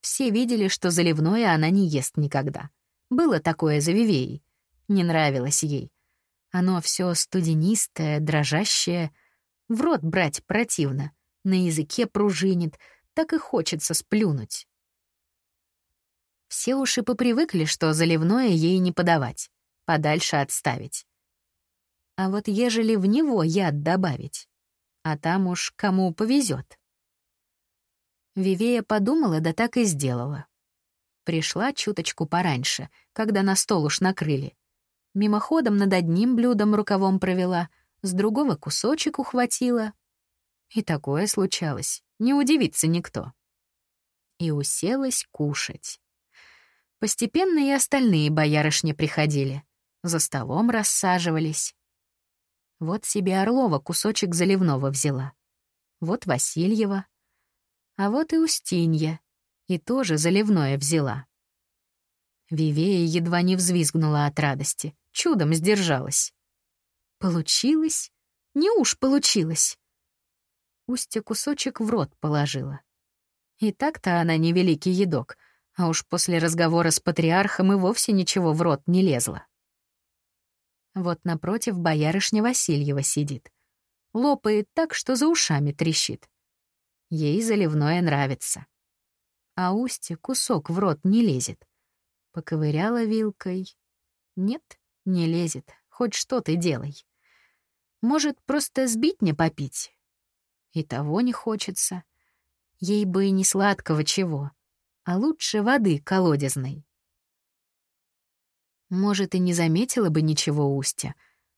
S1: Все видели, что заливное она не ест никогда. Было такое за Вивеей. Не нравилось ей. Оно все студенистое, дрожащее. В рот брать противно. На языке пружинит. Так и хочется сплюнуть. Все уж и попривыкли, что заливное ей не подавать. Подальше отставить. А вот ежели в него яд добавить, а там уж кому повезет. Вивея подумала, да так и сделала. Пришла чуточку пораньше, когда на стол уж накрыли. Мимоходом над одним блюдом рукавом провела, с другого кусочек ухватила. И такое случалось, не удивится никто. И уселась кушать. Постепенно и остальные боярышни приходили. За столом рассаживались. Вот себе Орлова кусочек заливного взяла. Вот Васильева. А вот и Устинья. И тоже заливное взяла. Вивея едва не взвизгнула от радости. Чудом сдержалась. Получилось? Не уж получилось. Устья кусочек в рот положила. И так-то она не великий едок, а уж после разговора с патриархом и вовсе ничего в рот не лезла. Вот напротив боярышня Васильева сидит. Лопает так, что за ушами трещит. Ей заливное нравится. А Устье кусок в рот не лезет. Поковыряла вилкой. Нет, не лезет. Хоть что ты делай. Может, просто сбить не попить? И того не хочется. Ей бы и не сладкого чего, а лучше воды колодезной. Может, и не заметила бы ничего Устя,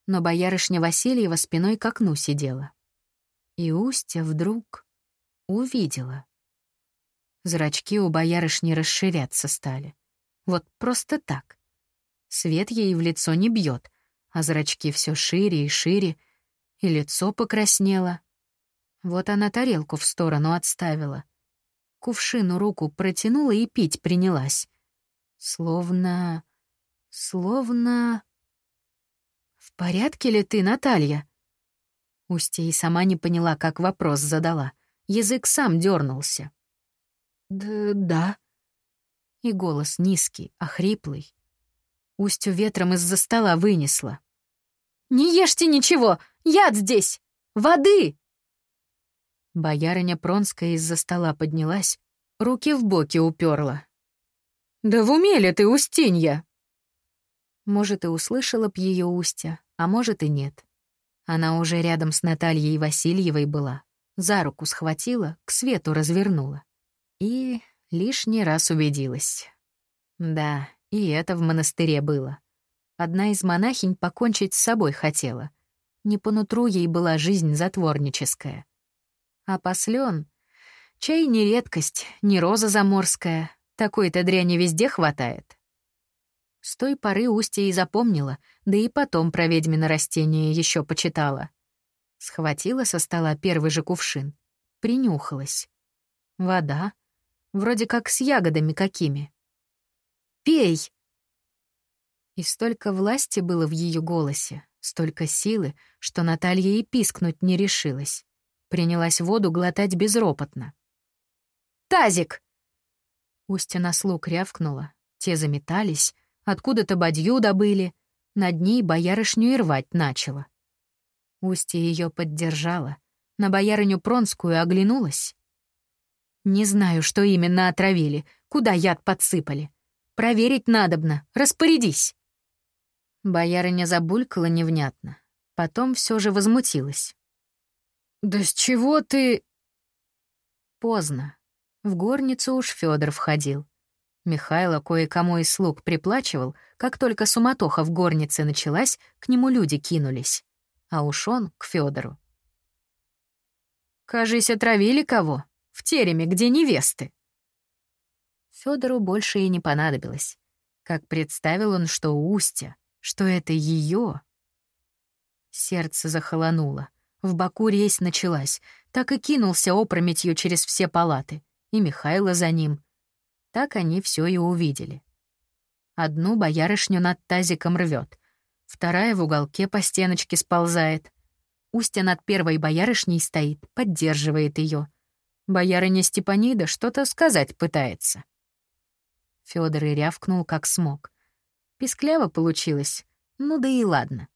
S1: но боярышня Васильева спиной к окну сидела. И Устя вдруг увидела. Зрачки у боярышни расширяться стали. Вот просто так. Свет ей в лицо не бьет, а зрачки все шире и шире, и лицо покраснело. Вот она тарелку в сторону отставила. Кувшину руку протянула и пить принялась. Словно... словно... «В порядке ли ты, Наталья?» Устья и сама не поняла, как вопрос задала. Язык сам дернулся. «Да, да». И голос низкий, охриплый. Устью ветром из-за стола вынесла. «Не ешьте ничего! Яд здесь! Воды!» Боярыня Пронская из-за стола поднялась, руки в боки уперла. «Да в уме ли ты, Устинья?» Может, и услышала б ее Устья, а может и нет. Она уже рядом с Натальей Васильевой была, за руку схватила, к свету развернула. И лишний раз убедилась. Да, и это в монастыре было. Одна из монахинь покончить с собой хотела. Не по нутру ей была жизнь затворническая. А послен — чай не редкость, не роза заморская. Такой-то дряни везде хватает. С той поры Устья и запомнила, да и потом про ведьмино растение еще почитала. Схватила со стола первый же кувшин, принюхалась. Вода, вроде как с ягодами какими. «Пей!» И столько власти было в ее голосе, столько силы, что Наталья и пискнуть не решилась. Принялась воду глотать безропотно. «Тазик!» Устья на слуг рявкнула, те заметались, откуда-то бадью добыли, над ней боярышню и рвать начала. Устья ее поддержала, на боярыню Пронскую оглянулась. «Не знаю, что именно отравили, куда яд подсыпали. Проверить надобно, распорядись!» Боярыня забулькала невнятно, потом все же возмутилась. «Да с чего ты...» Поздно. В горницу уж Федор входил. Михайло кое-кому из слуг приплачивал, как только суматоха в горнице началась, к нему люди кинулись. А уж он к Федору. «Кажись, отравили кого? В тереме, где невесты». Федору больше и не понадобилось. Как представил он, что Устья, что это ее. Сердце захолонуло. В боку резь началась. Так и кинулся опрометью через все палаты и Михайло за ним. Так они все и увидели. Одну боярышню над тазиком рвет, вторая в уголке по стеночке сползает. Устья над первой боярышней стоит, поддерживает ее. Боярыня Степанида что-то сказать пытается. Федор и рявкнул, как смог. Пискляво получилось. Ну да и ладно.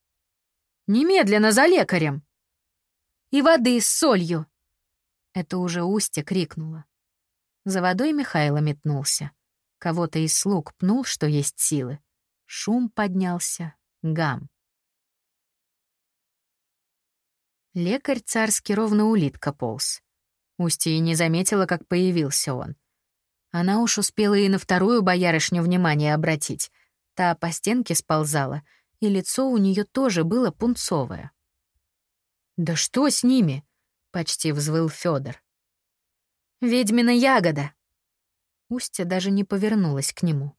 S1: «Немедленно за лекарем!» «И воды с солью!» Это уже Устья крикнула. За водой Михайло метнулся. Кого-то из слуг пнул, что есть силы. Шум поднялся. Гам. Лекарь царский ровно улитка полз. Устья не заметила, как появился он. Она уж успела и на вторую боярышню внимание обратить. Та по стенке сползала, и лицо у нее тоже было пунцовое. «Да что с ними?» — почти взвыл Федор. Ведьмина ягода!» Устья даже не повернулась к нему.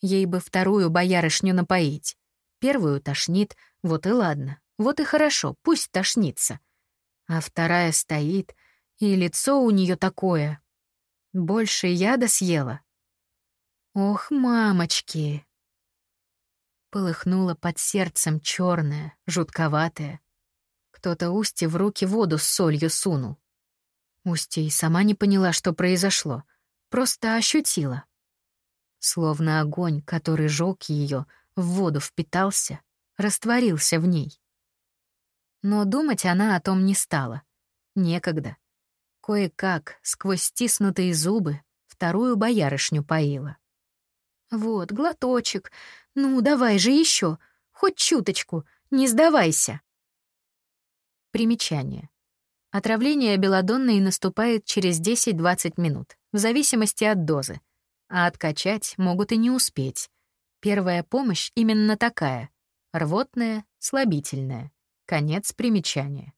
S1: Ей бы вторую боярышню напоить. Первую тошнит, вот и ладно, вот и хорошо, пусть тошнится. А вторая стоит, и лицо у нее такое. Больше яда съела. Ох, мамочки! Полыхнуло под сердцем черное, жутковатое. Кто-то Устье в руки воду с солью сунул. Устья и сама не поняла, что произошло, просто ощутила. Словно огонь, который жёг ее, в воду впитался, растворился в ней. Но думать она о том не стала. Некогда. Кое-как, сквозь стиснутые зубы, вторую боярышню поила. «Вот, глоточек. Ну, давай же еще, Хоть чуточку. Не сдавайся». Примечание. Отравление белодонной наступает через 10-20 минут, в зависимости от дозы. А откачать могут и не успеть. Первая помощь именно такая — рвотная, слабительная. Конец примечания.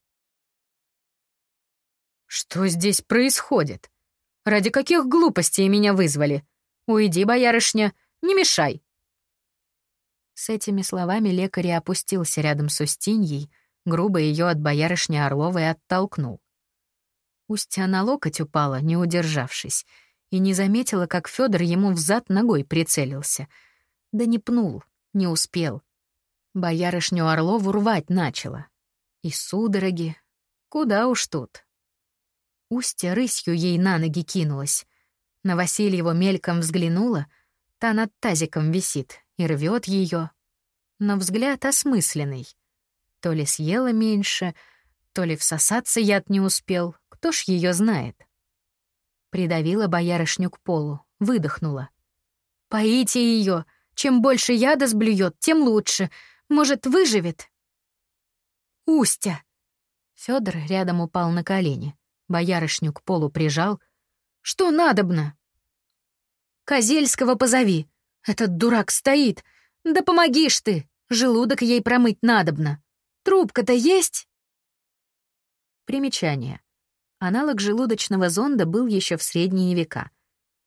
S1: «Что здесь происходит? Ради каких глупостей меня вызвали? Уйди, боярышня, не мешай!» С этими словами лекарь опустился рядом с Устиньей, грубо ее от боярышни Орловой оттолкнул. Устья на локоть упала, не удержавшись, и не заметила, как Федор ему взад ногой прицелился. Да не пнул, не успел. Боярышню Орлову рвать начала. И судороги. Куда уж тут. Устья рысью ей на ноги кинулась. На Васильеву мельком взглянула, та над тазиком висит и рвет ее. Но взгляд осмысленный. То ли съела меньше, то ли всосаться яд не успел, кто ж ее знает. Придавила боярышню к полу, выдохнула. «Поите ее! Чем больше яда сблюет, тем лучше. Может, выживет?» «Устя!» Федор рядом упал на колени, боярышню к полу прижал. «Что надобно?» «Козельского позови. Этот дурак стоит. Да помогишь ты, желудок ей промыть надобно. Трубка-то есть?» Примечание. Аналог желудочного зонда был еще в средние века,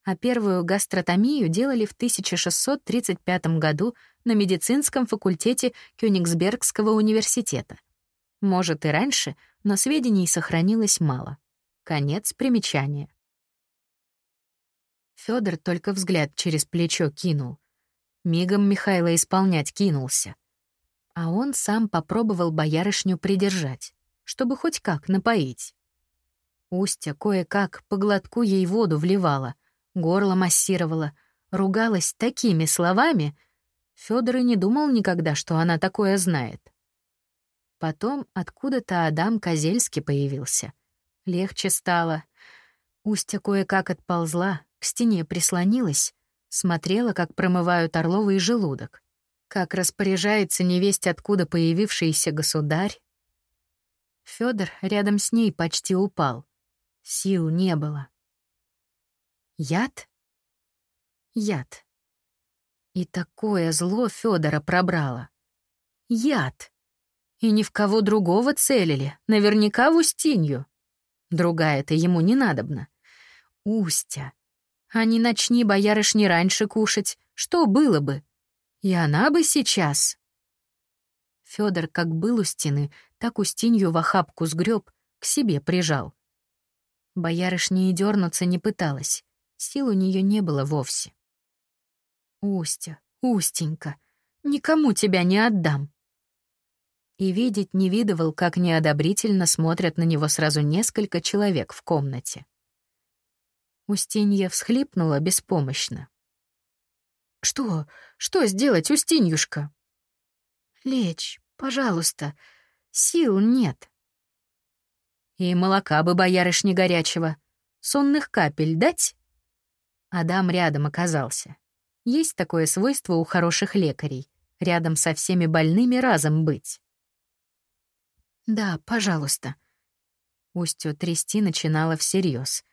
S1: а первую гастротомию делали в 1635 году на медицинском факультете Кёнигсбергского университета. Может и раньше, но сведений сохранилось мало. Конец примечания. Федор только взгляд через плечо кинул. Мигом Михайло исполнять кинулся. А он сам попробовал боярышню придержать, чтобы хоть как напоить. Устья кое-как по глотку ей воду вливала, горло массировала, ругалась такими словами. Фёдор и не думал никогда, что она такое знает. Потом откуда-то Адам Козельский появился. Легче стало. Устья кое-как отползла, к стене прислонилась, смотрела, как промывают Орловый желудок, как распоряжается невесть откуда появившийся государь. Фёдор рядом с ней почти упал — Сил не было. Яд? Яд. И такое зло Федора пробрало. Яд. И ни в кого другого целили, наверняка в Устинью. Другая-то ему не надобна. Устя. А не начни боярышни раньше кушать, что было бы? И она бы сейчас. Федор как был у стены, так Устинью в охапку сгреб, к себе прижал. Боярышня и дернуться не пыталась. Сил у нее не было вовсе. «Устя, Устенька, никому тебя не отдам!» И видеть не видывал, как неодобрительно смотрят на него сразу несколько человек в комнате. Устинья всхлипнула беспомощно. «Что? Что сделать, Устиньюшка?» «Лечь, пожалуйста. Сил нет». И молока бы боярышни горячего. Сонных капель дать? Адам рядом оказался. Есть такое свойство у хороших лекарей — рядом со всеми больными разом быть. «Да, пожалуйста». Устью трясти начинала всерьез,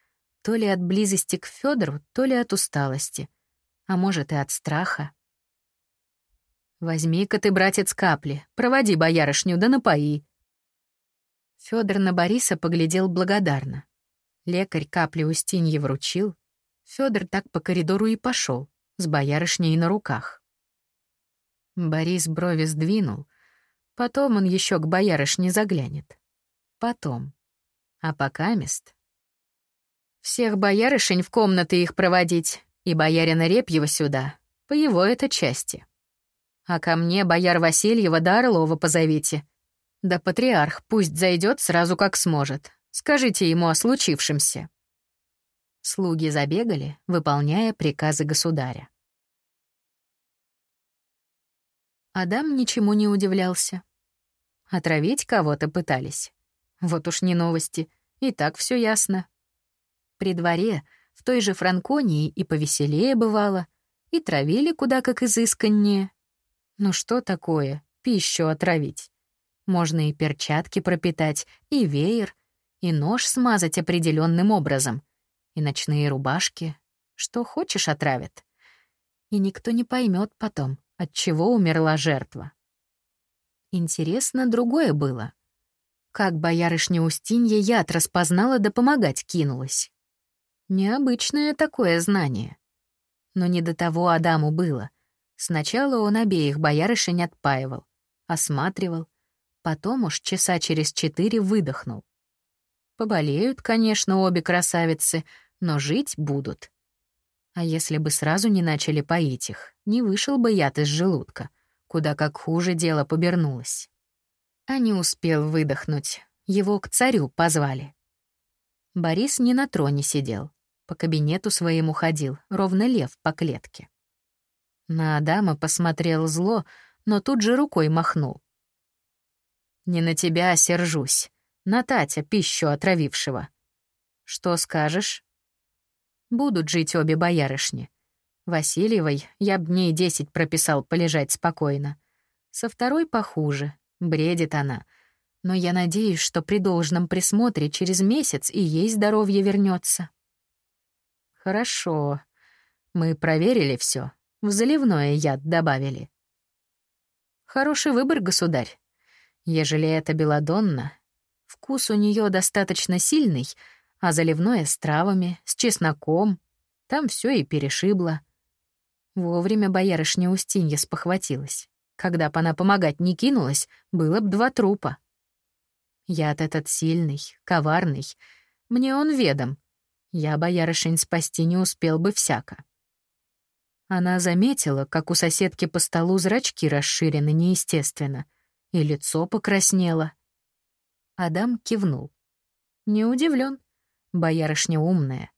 S1: то ли от близости к Федору, то ли от усталости, а может и от страха. «Возьми-ка ты, братец, капли, проводи боярышню да напои», Федор на Бориса поглядел благодарно. Лекарь капли Устинье вручил. Федор так по коридору и пошел, с боярышней на руках. Борис брови сдвинул. Потом он еще к боярышне заглянет. Потом. А пока мест. Всех боярышень в комнаты их проводить, и боярина Репьева сюда, по его это части. А ко мне бояр Васильева да Орлова позовите, да патриарх пусть зайдет сразу как сможет. Скажите ему о случившемся». Слуги забегали, выполняя приказы государя. Адам ничему не удивлялся. Отравить кого-то пытались. Вот уж не новости, и так все ясно. При дворе, в той же Франконии и повеселее бывало, и травили куда как изысканнее. Ну что такое, пищу отравить? Можно и перчатки пропитать, и веер, и нож смазать определенным образом, и ночные рубашки. Что хочешь отравят. И никто не поймет потом, от чего умерла жертва. Интересно другое было. Как боярышня Устинья яд распознала да помогать кинулась. Необычное такое знание. Но не до того Адаму было. Сначала он обеих боярышень отпаивал, осматривал, потом уж часа через четыре выдохнул. Поболеют, конечно, обе красавицы, но жить будут. А если бы сразу не начали поить их, не вышел бы яд из желудка, куда как хуже дело побернулось. А не успел выдохнуть, его к царю позвали. Борис не на троне сидел, по кабинету своему ходил, ровно лев по клетке. На Адама посмотрел зло, но тут же рукой махнул. «Не на тебя сержусь, на Татя, пищу отравившего. Что скажешь?» «Будут жить обе боярышни. Васильевой я б дней десять прописал полежать спокойно. Со второй похуже, бредит она. Но я надеюсь, что при должном присмотре через месяц и ей здоровье вернется. Хорошо. Мы проверили все. В заливное яд добавили. Хороший выбор, государь. Ежели это белодонна, вкус у нее достаточно сильный, а заливное с травами, с чесноком, там все и перешибло. Вовремя боярышня Устинья спохватилась. Когда б она помогать не кинулась, было б два трупа. Яд этот сильный, коварный. Мне он ведом, я боярышень спасти не успел бы всяко. Она заметила, как у соседки по столу зрачки расширены неестественно, и лицо покраснело. Адам кивнул. Не удивлен. Боярышня умная.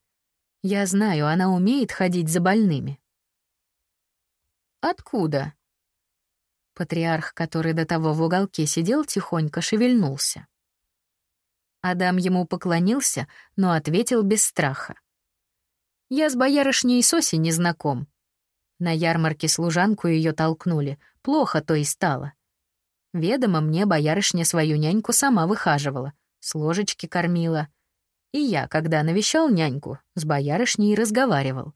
S1: Я знаю, она умеет ходить за больными. Откуда? Патриарх, который до того в уголке сидел, тихонько шевельнулся. Адам ему поклонился, но ответил без страха. «Я с боярышней Соси не знаком. На ярмарке служанку ее толкнули, плохо то и стало. Ведомо мне боярышня свою няньку сама выхаживала, с ложечки кормила. И я, когда навещал няньку, с боярышней разговаривал.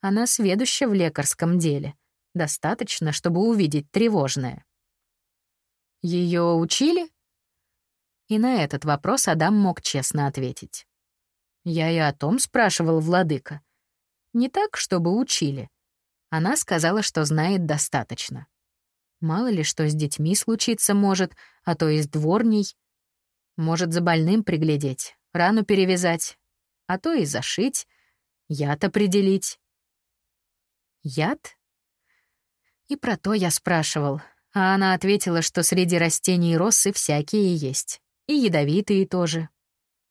S1: Она сведуща в лекарском деле. Достаточно, чтобы увидеть тревожное. Ее учили?» И на этот вопрос Адам мог честно ответить. Я и о том спрашивал владыка. Не так, чтобы учили. Она сказала, что знает достаточно. Мало ли что с детьми случиться может, а то и с дворней. Может за больным приглядеть, рану перевязать, а то и зашить, яд определить. Яд? И про то я спрашивал, а она ответила, что среди растений и росы всякие есть. И ядовитые тоже.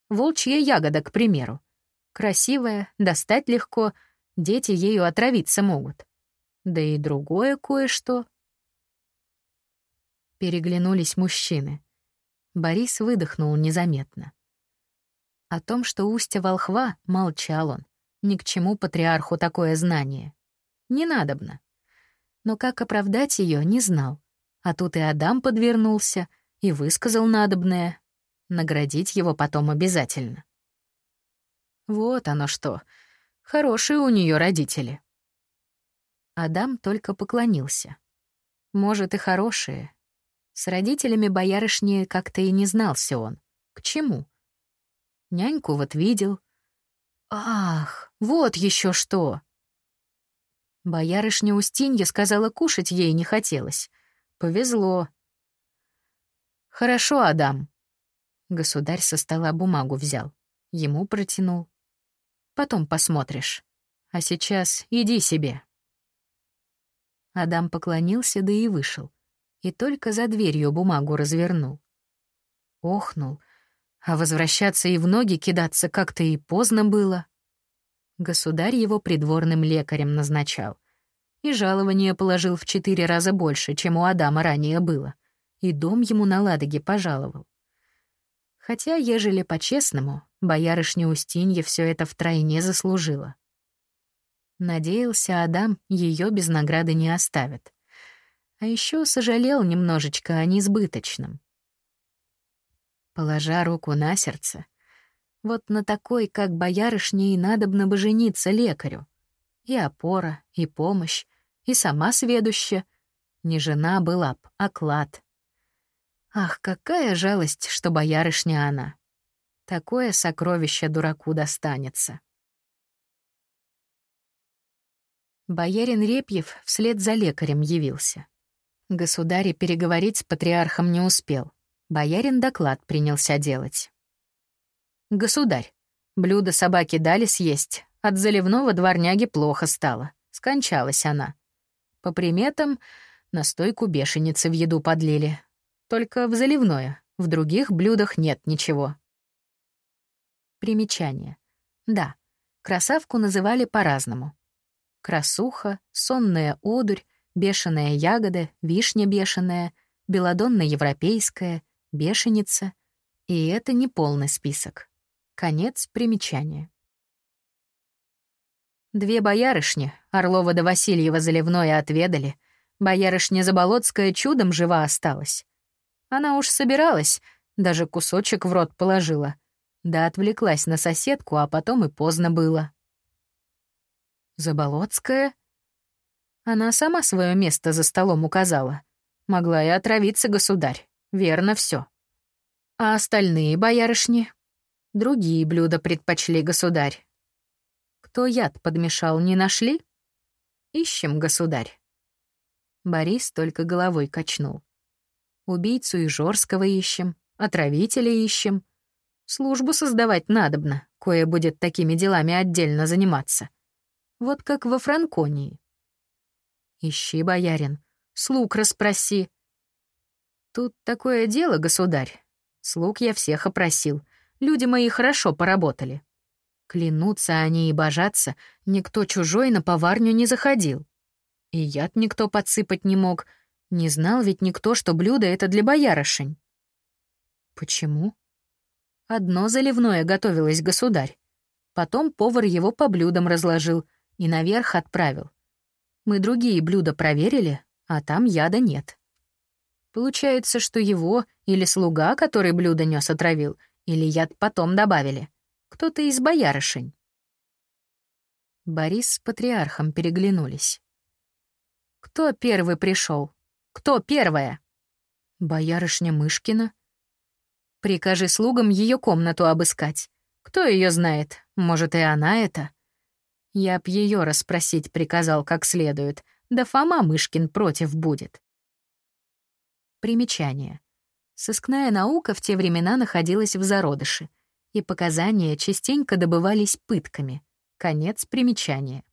S1: Волчья ягода, к примеру. Красивая, достать легко, дети ею отравиться могут. Да и другое кое-что. Переглянулись мужчины. Борис выдохнул незаметно. О том, что устья волхва, молчал он. Ни к чему патриарху такое знание. Не надобно. Но как оправдать ее, не знал. А тут и Адам подвернулся и высказал надобное. Наградить его потом обязательно. Вот оно что. Хорошие у нее родители. Адам только поклонился. Может, и хорошие. С родителями боярышни как-то и не знался он. К чему? Няньку вот видел. Ах, вот еще что! Боярышня Устинья сказала, кушать ей не хотелось. Повезло. «Хорошо, Адам», Государь со стола бумагу взял. Ему протянул. Потом посмотришь. А сейчас иди себе. Адам поклонился, да и вышел. И только за дверью бумагу развернул. Охнул. А возвращаться и в ноги кидаться как-то и поздно было. Государь его придворным лекарем назначал. И жалование положил в четыре раза больше, чем у Адама ранее было. И дом ему на Ладоге пожаловал. Хотя, ежели по-честному, боярышня Устинья все это втройне заслужила. Надеялся, Адам ее без награды не оставит. А еще сожалел немножечко о несбыточном. Положа руку на сердце, вот на такой, как боярышня, и надобно бы жениться лекарю. И опора, и помощь, и сама сведуща. Не жена была б, а клад. Ах, какая жалость, что боярышня она. Такое сокровище дураку достанется. Боярин Репьев вслед за лекарем явился. Государь переговорить с патриархом не успел. Боярин доклад принялся делать. «Государь, блюдо собаки дали съесть. От заливного дворняги плохо стало. Скончалась она. По приметам, настойку бешеницы в еду подлили. Только в заливное, в других блюдах нет ничего». Примечание. Да, красавку называли по-разному. Красуха, сонная одурь, бешеная ягода, вишня бешеная, белодонно-европейская, бешеница. И это не полный список. Конец примечания. Две боярышни, Орлова да Васильева заливное отведали. Боярышня Заболоцкая чудом жива осталась. Она уж собиралась, даже кусочек в рот положила. Да отвлеклась на соседку, а потом и поздно было. Заболоцкая? Она сама свое место за столом указала. Могла и отравиться, государь. Верно все. А остальные боярышни? Другие блюда предпочли, государь. Кто яд подмешал, не нашли? Ищем, государь. Борис только головой качнул. Убийцу и Жорского ищем, отравителя ищем. Службу создавать надобно, кое будет такими делами отдельно заниматься. Вот как во Франконии. Ищи, боярин, слуг расспроси. Тут такое дело, государь. Слуг я всех опросил. Люди мои хорошо поработали. Клянутся они и божатся, никто чужой на поварню не заходил. И яд никто подсыпать не мог. Не знал ведь никто, что блюдо это для боярышень. Почему? Одно заливное готовилось государь. Потом повар его по блюдам разложил и наверх отправил. Мы другие блюда проверили, а там яда нет. Получается, что его или слуга, который блюдо нес, отравил, или яд потом добавили. Кто-то из боярышень. Борис с патриархом переглянулись. «Кто первый пришел? Кто первая?» «Боярышня Мышкина». «Прикажи слугам ее комнату обыскать. Кто ее знает? Может, и она это?» Я б ее расспросить приказал как следует, да Фома Мышкин против будет. Примечание. Сыскная наука в те времена находилась в зародыше, и показания частенько добывались пытками. Конец примечания.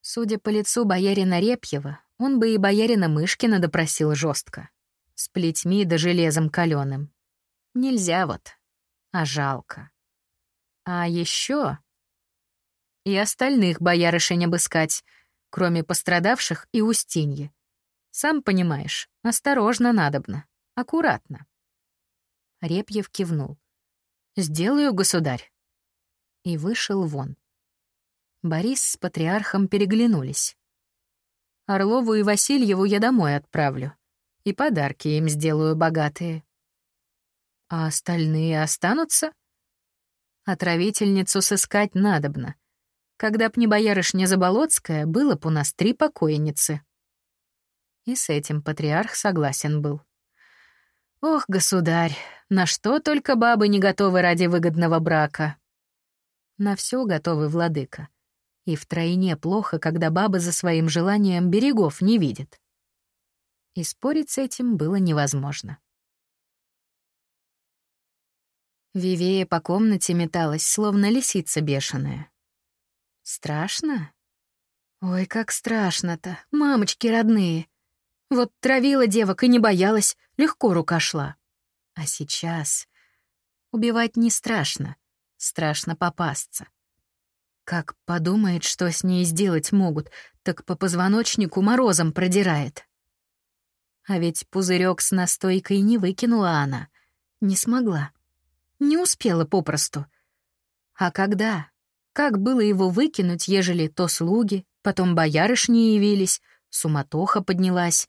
S1: Судя по лицу боярина Репьева, он бы и боярина Мышкина допросил жестко, с плетьми да железом каленым. Нельзя вот, а жалко. А еще и остальных боярышень обыскать, кроме пострадавших и Устиньи. Сам понимаешь, осторожно надобно, аккуратно. Репьев кивнул. «Сделаю, государь». И вышел вон. Борис с патриархом переглянулись. Орлову и Васильеву я домой отправлю. И подарки им сделаю богатые. А остальные останутся? Отравительницу сыскать надобно. Когда б не боярышня Заболоцкая, было б у нас три покойницы. И с этим патриарх согласен был. Ох, государь, на что только бабы не готовы ради выгодного брака. На все готовы владыка. И втройне плохо, когда бабы за своим желанием берегов не видят. И спорить с этим было невозможно. Вивея по комнате металась, словно лисица бешеная. Страшно? Ой, как страшно-то, мамочки родные. Вот травила девок и не боялась, легко рука шла. А сейчас убивать не страшно, страшно попасться. Как подумает, что с ней сделать могут, так по позвоночнику морозом продирает. А ведь пузырек с настойкой не выкинула она. Не смогла. Не успела попросту. А когда? Как было его выкинуть, ежели то слуги, потом боярышни явились, суматоха поднялась.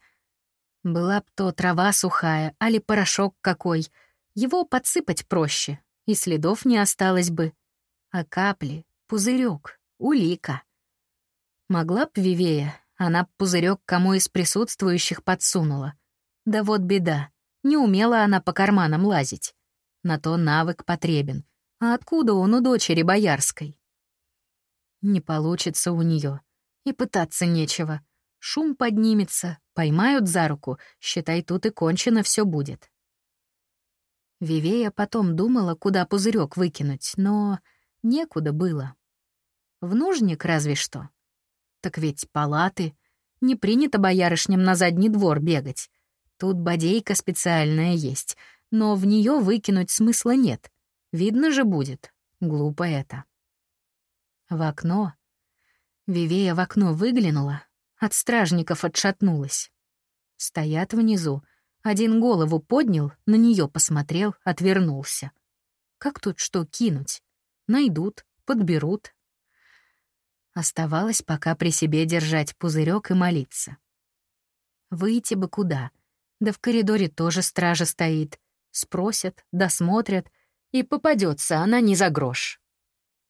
S1: Была б то трава сухая, али порошок какой. Его подсыпать проще, и следов не осталось бы. А капли, пузырек, улика. Могла б Вивея, она б пузырек кому из присутствующих подсунула. Да вот беда, не умела она по карманам лазить. На то навык потребен. А откуда он у дочери боярской? Не получится у нее. И пытаться нечего. Шум поднимется, поймают за руку, считай, тут и кончено все будет. Вивея потом думала, куда пузырек выкинуть, но некуда было. В нужник разве что. Так ведь палаты. Не принято боярышням на задний двор бегать. Тут бодейка специальная есть, но в нее выкинуть смысла нет. Видно же будет. Глупо это. В окно. Вивея в окно выглянула, от стражников отшатнулась. Стоят внизу. Один голову поднял, на нее посмотрел, отвернулся. Как тут что кинуть? Найдут, подберут. Оставалось пока при себе держать пузырек и молиться. Выйти бы куда? Да в коридоре тоже стража стоит. Спросят, досмотрят, и попадется она не за грош.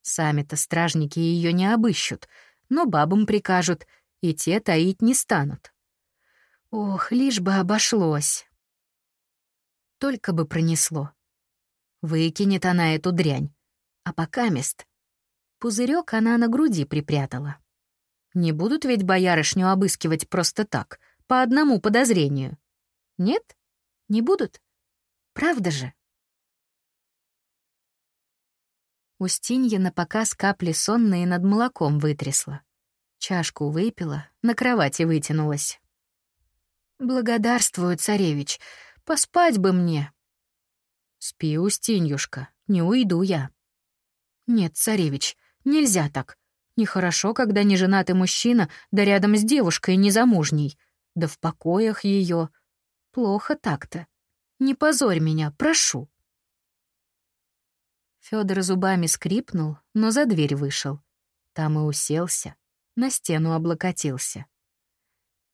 S1: Сами-то стражники ее не обыщут, но бабам прикажут — и те таить не станут. Ох, лишь бы обошлось. Только бы пронесло. Выкинет она эту дрянь. А пока мест. Пузырек она на груди припрятала. Не будут ведь боярышню обыскивать просто так, по одному подозрению. Нет? Не будут? Правда же? Устинья на показ капли сонные над молоком вытрясла. Чашку выпила, на кровати вытянулась. «Благодарствую, царевич. Поспать бы мне». «Спи, Устиньюшка, не уйду я». «Нет, царевич, нельзя так. Нехорошо, когда неженатый мужчина, да рядом с девушкой незамужней, да в покоях ее. Плохо так-то. Не позорь меня, прошу». Фёдор зубами скрипнул, но за дверь вышел. Там и уселся на стену облокотился.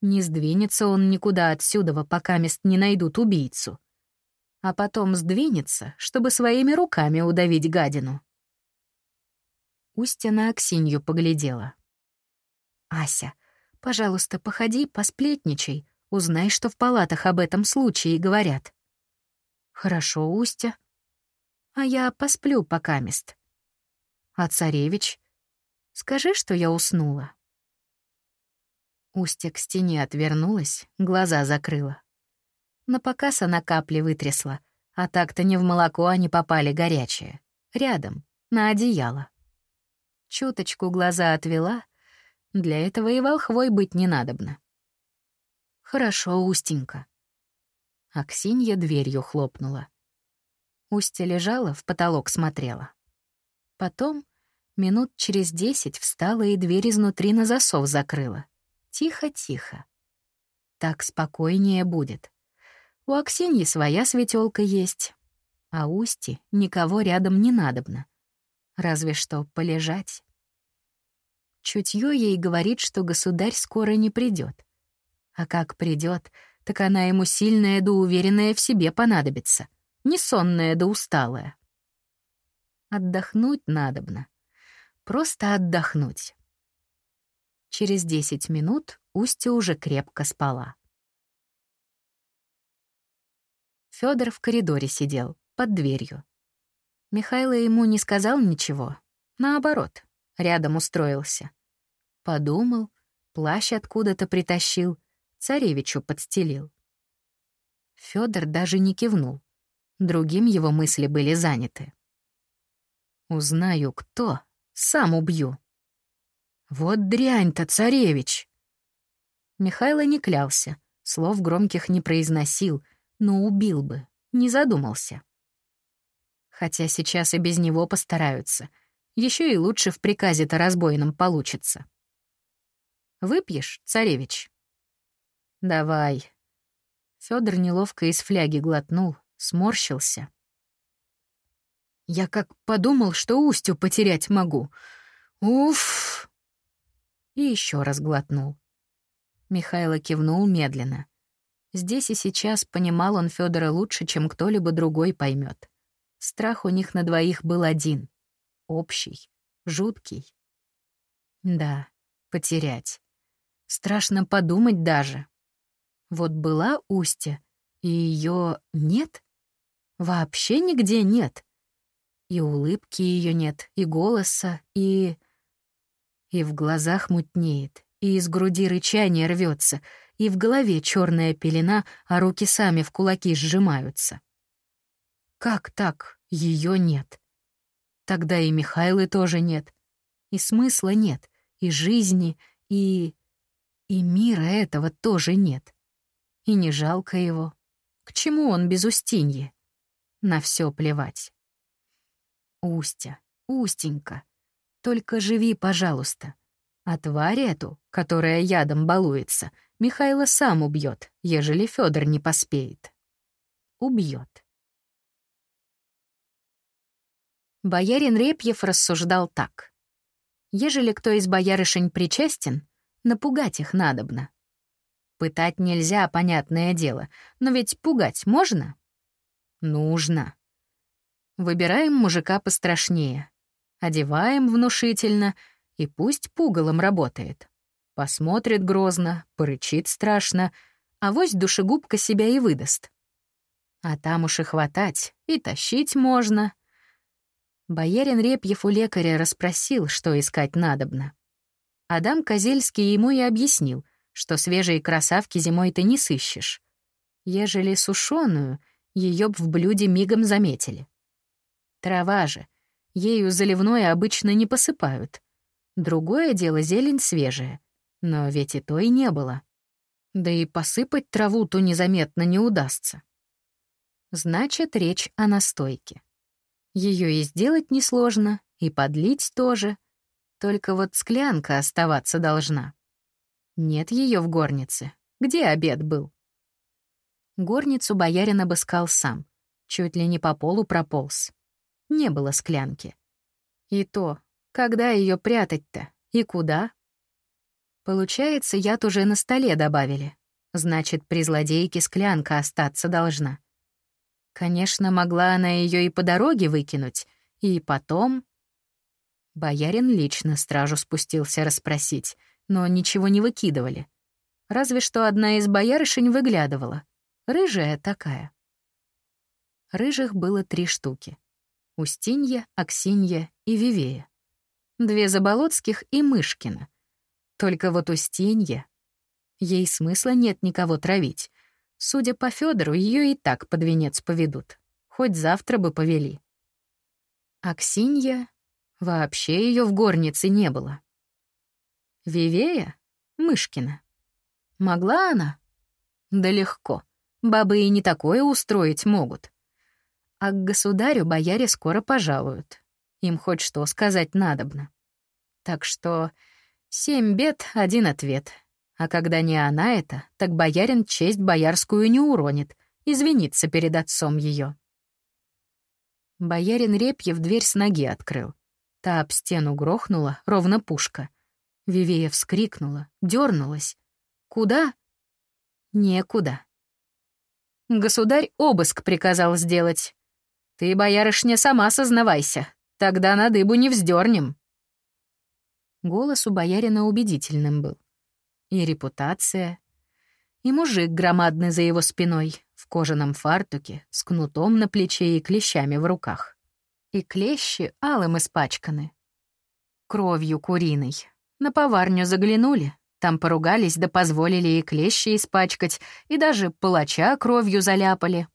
S1: Не сдвинется он никуда отсюда, пока мест не найдут убийцу. А потом сдвинется, чтобы своими руками удавить гадину. Устья на Аксинью поглядела. «Ася, пожалуйста, походи, посплетничай, узнай, что в палатах об этом случае говорят». «Хорошо, Устя. А я посплю пока мест. А царевич? Скажи, что я уснула». Устья к стене отвернулась, глаза закрыла. На показ она капли вытрясла, а так-то не в молоко они попали горячие. Рядом, на одеяло. Чуточку глаза отвела, для этого и волхвой быть не надобно. «Хорошо, Устенька». Аксинья дверью хлопнула. Устья лежала, в потолок смотрела. Потом, минут через десять, встала и дверь изнутри на засов закрыла. Тихо-тихо. Так спокойнее будет. У Аксиньи своя светелка есть, а Усти никого рядом не надобно. Разве что полежать. Чутье ей говорит, что государь скоро не придет. А как придет, так она ему сильная да уверенная в себе понадобится, не сонная да усталая. Отдохнуть надобно. Просто отдохнуть. Через десять минут Устья уже крепко спала. Фёдор в коридоре сидел, под дверью. Михайло ему не сказал ничего. Наоборот, рядом устроился. Подумал, плащ откуда-то притащил, царевичу подстелил. Фёдор даже не кивнул. Другим его мысли были заняты. «Узнаю, кто, сам убью», «Вот дрянь-то, царевич!» Михайло не клялся, слов громких не произносил, но убил бы, не задумался. Хотя сейчас и без него постараются. Еще и лучше в приказе-то разбойном получится. «Выпьешь, царевич?» «Давай». Федор неловко из фляги глотнул, сморщился. «Я как подумал, что устью потерять могу. Уф!» и еще раз глотнул. Михайло кивнул медленно. Здесь и сейчас понимал он Федора лучше, чем кто-либо другой поймет. Страх у них на двоих был один. Общий, жуткий. Да, потерять. Страшно подумать даже. Вот была Устья, и ее нет? Вообще нигде нет. И улыбки ее нет, и голоса, и... И в глазах мутнеет, и из груди рычание рвется, и в голове черная пелена, а руки сами в кулаки сжимаются. Как так? Ее нет. Тогда и Михайлы тоже нет. И смысла нет, и жизни, и... И мира этого тоже нет. И не жалко его. К чему он без Устиньи? На все плевать. Устя, Устенька, только живи, пожалуйста. А тварь эту, которая ядом балуется, Михайло сам убьет, ежели Федор не поспеет. Убьет. Боярин Репьев рассуждал так. Ежели кто из боярышень причастен, напугать их надобно. Пытать нельзя, понятное дело, но ведь пугать можно? Нужно. Выбираем мужика пострашнее. Одеваем внушительно, и пусть пугалом работает. Посмотрит грозно, порычит страшно, а вось душегубка себя и выдаст. А там уж и хватать, и тащить можно. Боярин Репьев у лекаря расспросил, что искать надобно. Адам Козельский ему и объяснил, что свежие красавки зимой ты не сыщешь. Ежели сушеную, ее б в блюде мигом заметили. Трава же. Ею заливное обычно не посыпают. Другое дело зелень свежая. Но ведь и то и не было. Да и посыпать траву-то незаметно не удастся. Значит, речь о настойке. Ее и сделать несложно, и подлить тоже. Только вот склянка оставаться должна. Нет ее в горнице. Где обед был? Горницу боярин обыскал сам. Чуть ли не по полу прополз не было склянки. И то, когда ее прятать-то и куда? Получается, яд уже на столе добавили. Значит, при злодейке склянка остаться должна. Конечно, могла она ее и по дороге выкинуть, и потом... Боярин лично стражу спустился расспросить, но ничего не выкидывали. Разве что одна из боярышень выглядывала. Рыжая такая. Рыжих было три штуки. Устинья, Аксинья и Вивея. Две Заболоцких и Мышкина. Только вот Устинья... Ей смысла нет никого травить. Судя по Федору, ее и так под венец поведут. Хоть завтра бы повели. Аксинья... Вообще ее в горнице не было. Вивея? Мышкина. Могла она? Да легко. Бабы и не такое устроить могут а к государю бояре скоро пожалуют. Им хоть что сказать надобно. Так что семь бед — один ответ. А когда не она это, так боярин честь боярскую не уронит, извинится перед отцом ее. Боярин Репьев дверь с ноги открыл. Та об стену грохнула, ровно пушка. Вивея вскрикнула, дернулась. «Куда?» «Некуда». Государь обыск приказал сделать. Ты, боярышня, сама сознавайся, тогда на дыбу не вздернем. Голос у боярина убедительным был. И репутация, и мужик громадный за его спиной, в кожаном фартуке, с кнутом на плече и клещами в руках. И клещи алым испачканы. Кровью куриной. На поварню заглянули, там поругались да позволили и клещи испачкать, и даже палача кровью заляпали.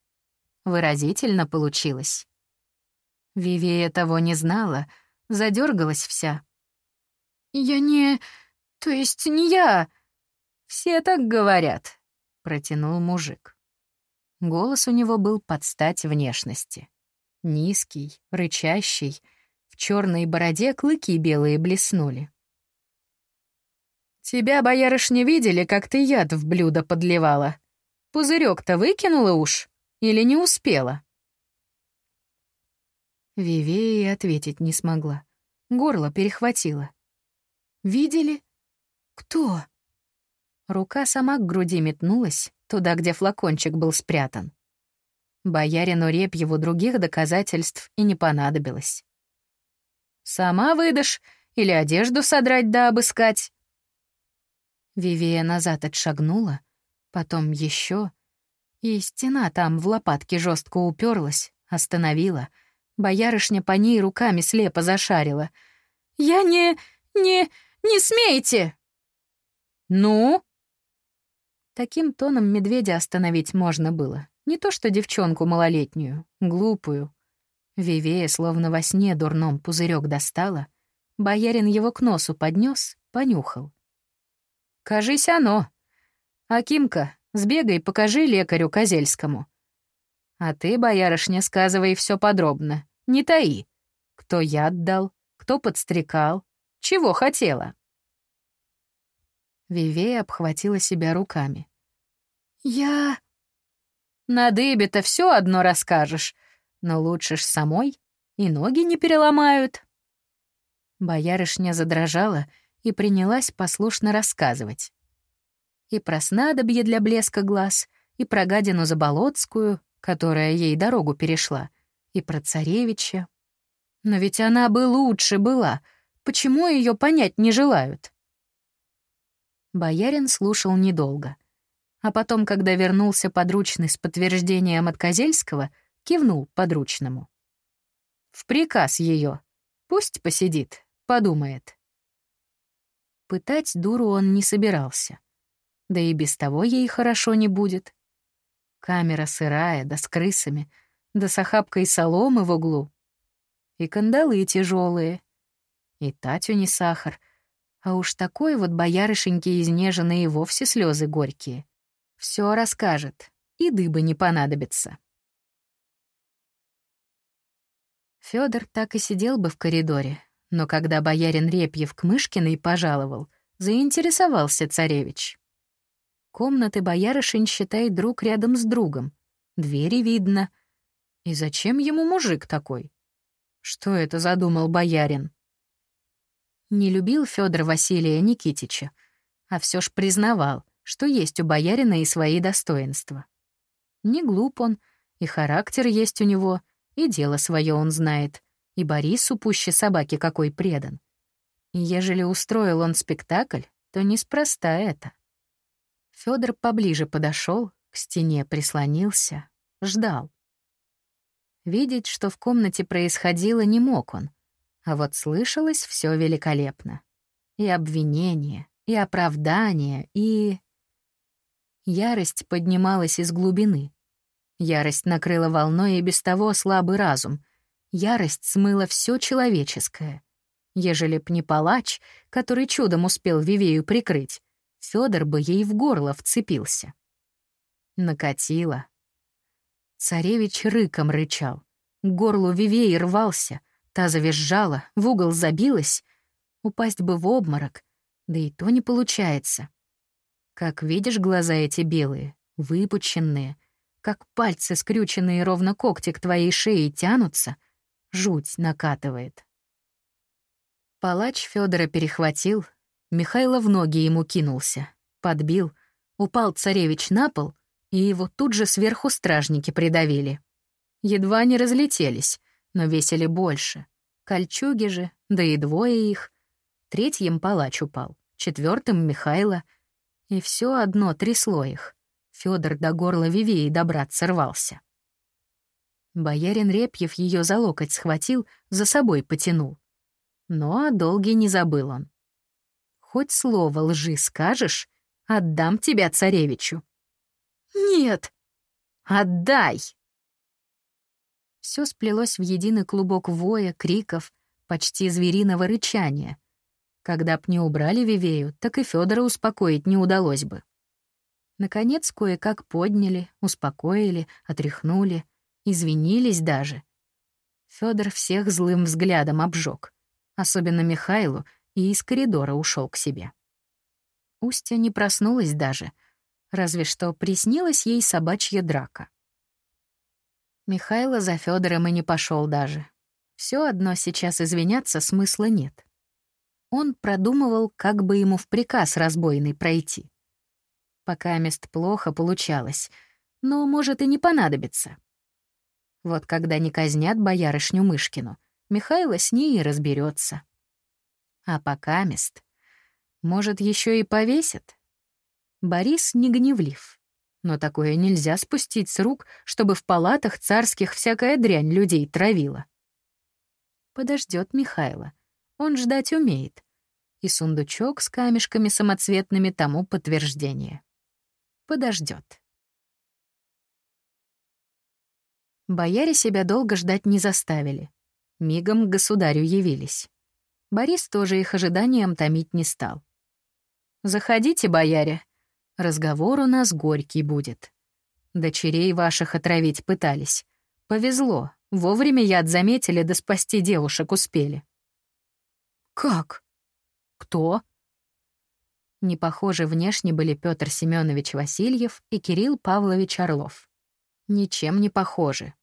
S1: Выразительно получилось. Вивея того не знала, задергалась вся. «Я не... то есть не я...» «Все так говорят», — протянул мужик. Голос у него был под стать внешности. Низкий, рычащий, в черной бороде клыки белые блеснули. «Тебя, боярышня, видели, как ты яд в блюдо подливала? Пузырек-то выкинула уж?» Или не успела?» Вивея ответить не смогла. Горло перехватило. «Видели? Кто?» Рука сама к груди метнулась, туда, где флакончик был спрятан. Боярину Репьеву других доказательств и не понадобилось. «Сама выдашь или одежду содрать да обыскать?» Вивея назад отшагнула, потом еще, и стена там в лопатке жестко уперлась, остановила. Боярышня по ней руками слепо зашарила. «Я не... не... Не смейте!» «Ну?» Таким тоном медведя остановить можно было. Не то что девчонку малолетнюю, глупую. Вивея словно во сне дурном пузырек достала. Боярин его к носу поднес, понюхал. «Кажись, оно. Акимка, сбегай, покажи лекарю Козельскому. А ты, боярышня, сказывай все подробно, не таи. Кто яд дал, кто подстрекал, чего хотела?» Вивея обхватила себя руками. «Я...» «На дыбе-то все одно расскажешь, но лучше ж самой, и ноги не переломают». Боярышня задрожала и принялась послушно рассказывать. И про снадобье для блеска глаз, и про гадину Заболоцкую, которая ей дорогу перешла, и про царевича. Но ведь она бы лучше была, почему ее понять не желают? Боярин слушал недолго. А потом, когда вернулся подручный с подтверждением от Козельского, кивнул подручному. «В приказ ее. Пусть посидит, подумает». Пытать дуру он не собирался. Да и без того ей хорошо не будет. Камера сырая, да с крысами, да с охапкой соломы в углу. И кандалы тяжелые, и Татю не сахар — а уж такой вот боярышеньки изнеженный и вовсе слезы горькие. Все расскажет, и дыбы не понадобится. Федор так и сидел бы в коридоре, но когда боярин Репьев к Мышкиной пожаловал, заинтересовался царевич. Комнаты боярышень, считай, друг рядом с другом. Двери видно. И зачем ему мужик такой? Что это задумал боярин? Не любил Федор Василия Никитича, а все ж признавал, что есть у боярина и свои достоинства. Не глуп он, и характер есть у него, и дело свое он знает, и Борису пуще собаки какой предан. И ежели устроил он спектакль, то неспроста это. Федор поближе подошел, к стене прислонился, ждал. Видеть, что в комнате происходило, не мог он — а вот слышалось все великолепно. И обвинение, и оправдание, и... Ярость поднималась из глубины. Ярость накрыла волной и без того слабый разум. Ярость смыла все человеческое. Ежели б не палач, который чудом успел Вивею прикрыть, Федор бы ей в горло вцепился. Накатило. Царевич рыком рычал. К горлу Вивеи рвался — Та завизжала, в угол забилась. Упасть бы в обморок, да и то не получается. Как видишь, глаза эти белые, выпученные, как пальцы, скрюченные ровно когти к твоей шее, тянутся, жуть накатывает. Палач Федора перехватил, Михайло в ноги ему кинулся, подбил, упал царевич на пол, и его тут же сверху стражники придавили. Едва не разлетелись, но весили больше. Кольчуги же, да и двое их. Третьим палач упал, четвертым Михайло. И все одно трясло их. Федор до горла Вивеи добраться рвался. Боярин Репьев ее за локоть схватил, за собой потянул. Но о долге не забыл он. «Хоть слово лжи скажешь, отдам тебя царевичу». «Нет!» «Отдай!» Все сплелось в единый клубок воя, криков, почти звериного рычания. Когда б не убрали Вивею, так и Федора успокоить не удалось бы. Наконец, кое-как подняли, успокоили, отряхнули, извинились даже. Федор всех злым взглядом обжег, особенно Михайлу, и из коридора ушел к себе. Устья не проснулась даже, разве что приснилась ей собачья драка. Михайло за Федором и не пошел даже. Все одно сейчас извиняться смысла нет. Он продумывал, как бы ему в приказ разбойный пройти. Пока мест плохо получалось, но может и не понадобится. Вот когда не казнят боярышню Мышкину, Михайло с ней и разберется. А пока мест, может, еще и повесят. Борис не гневлив. Но такое нельзя спустить с рук, чтобы в палатах царских всякая дрянь людей травила. Подождет Михайло. Он ждать умеет. И сундучок с камешками самоцветными тому подтверждение. Подождет. Бояре себя долго ждать не заставили. Мигом к государю явились. Борис тоже их ожиданием томить не стал. «Заходите, бояре. Разговор у нас горький будет. Дочерей ваших отравить пытались. Повезло, вовремя яд заметили, да спасти девушек успели». «Как? Кто?» Не похожи внешне были Петр Семенович Васильев и Кирилл Павлович Орлов. Ничем не похожи.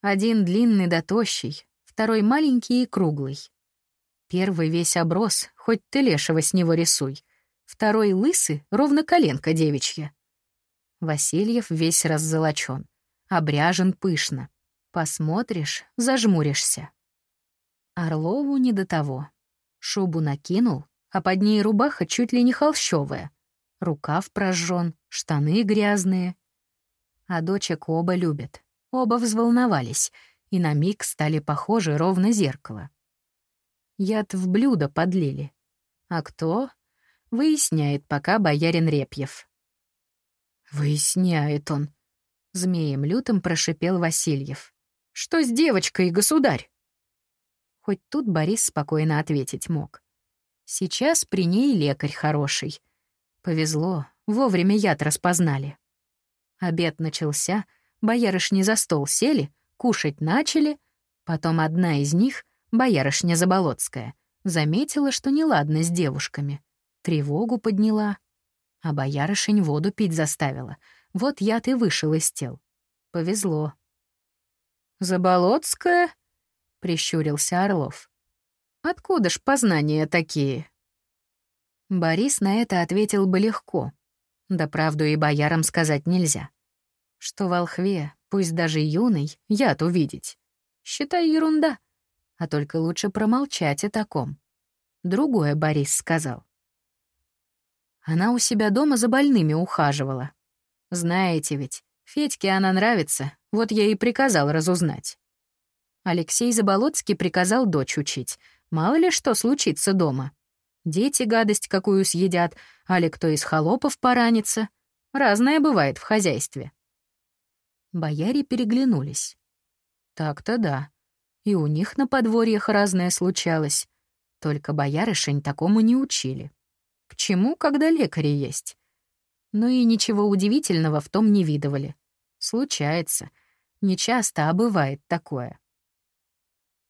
S1: Один длинный да тощий, второй маленький и круглый. Первый весь оброс, хоть ты лешего с него рисуй. Второй лысый, ровно коленка девичья. Васильев весь раззолочен, обряжен пышно. Посмотришь, зажмуришься. Орлову не до того. Шубу накинул, а под ней рубаха чуть ли не холщовая. Рукав прожжен, штаны грязные. А дочек оба любят. Оба взволновались и на миг стали похожи ровно зеркало. Яд в блюдо подлили. А кто? Выясняет пока боярин Репьев. Выясняет он. Змеем лютым прошипел Васильев. Что с девочкой, государь? Хоть тут Борис спокойно ответить мог. Сейчас при ней лекарь хороший. Повезло, вовремя яд распознали. Обед начался — Боярышни за стол сели, кушать начали. Потом одна из них, боярышня Заболоцкая, заметила, что неладно с девушками. Тревогу подняла. А боярышень воду пить заставила. Вот яд и вышел из тел. Повезло. «Заболоцкая?» — прищурился Орлов. «Откуда ж познания такие?» Борис на это ответил бы легко. Да правду и боярам сказать нельзя что волхве, пусть даже юный, яд увидеть. Считай ерунда. А только лучше промолчать о таком. Другое Борис сказал. Она у себя дома за больными ухаживала. Знаете ведь, Федьке она нравится, вот я и приказал разузнать. Алексей Заболоцкий приказал дочь учить. Мало ли что случится дома. Дети гадость какую съедят, али кто из холопов поранится. Разное бывает в хозяйстве. Бояре переглянулись. Так-то да. И у них на подворьях разное случалось. Только боярышень такому не учили. К чему, когда лекари есть? Ну и ничего удивительного в том не видывали. Случается. Не часто, а бывает такое.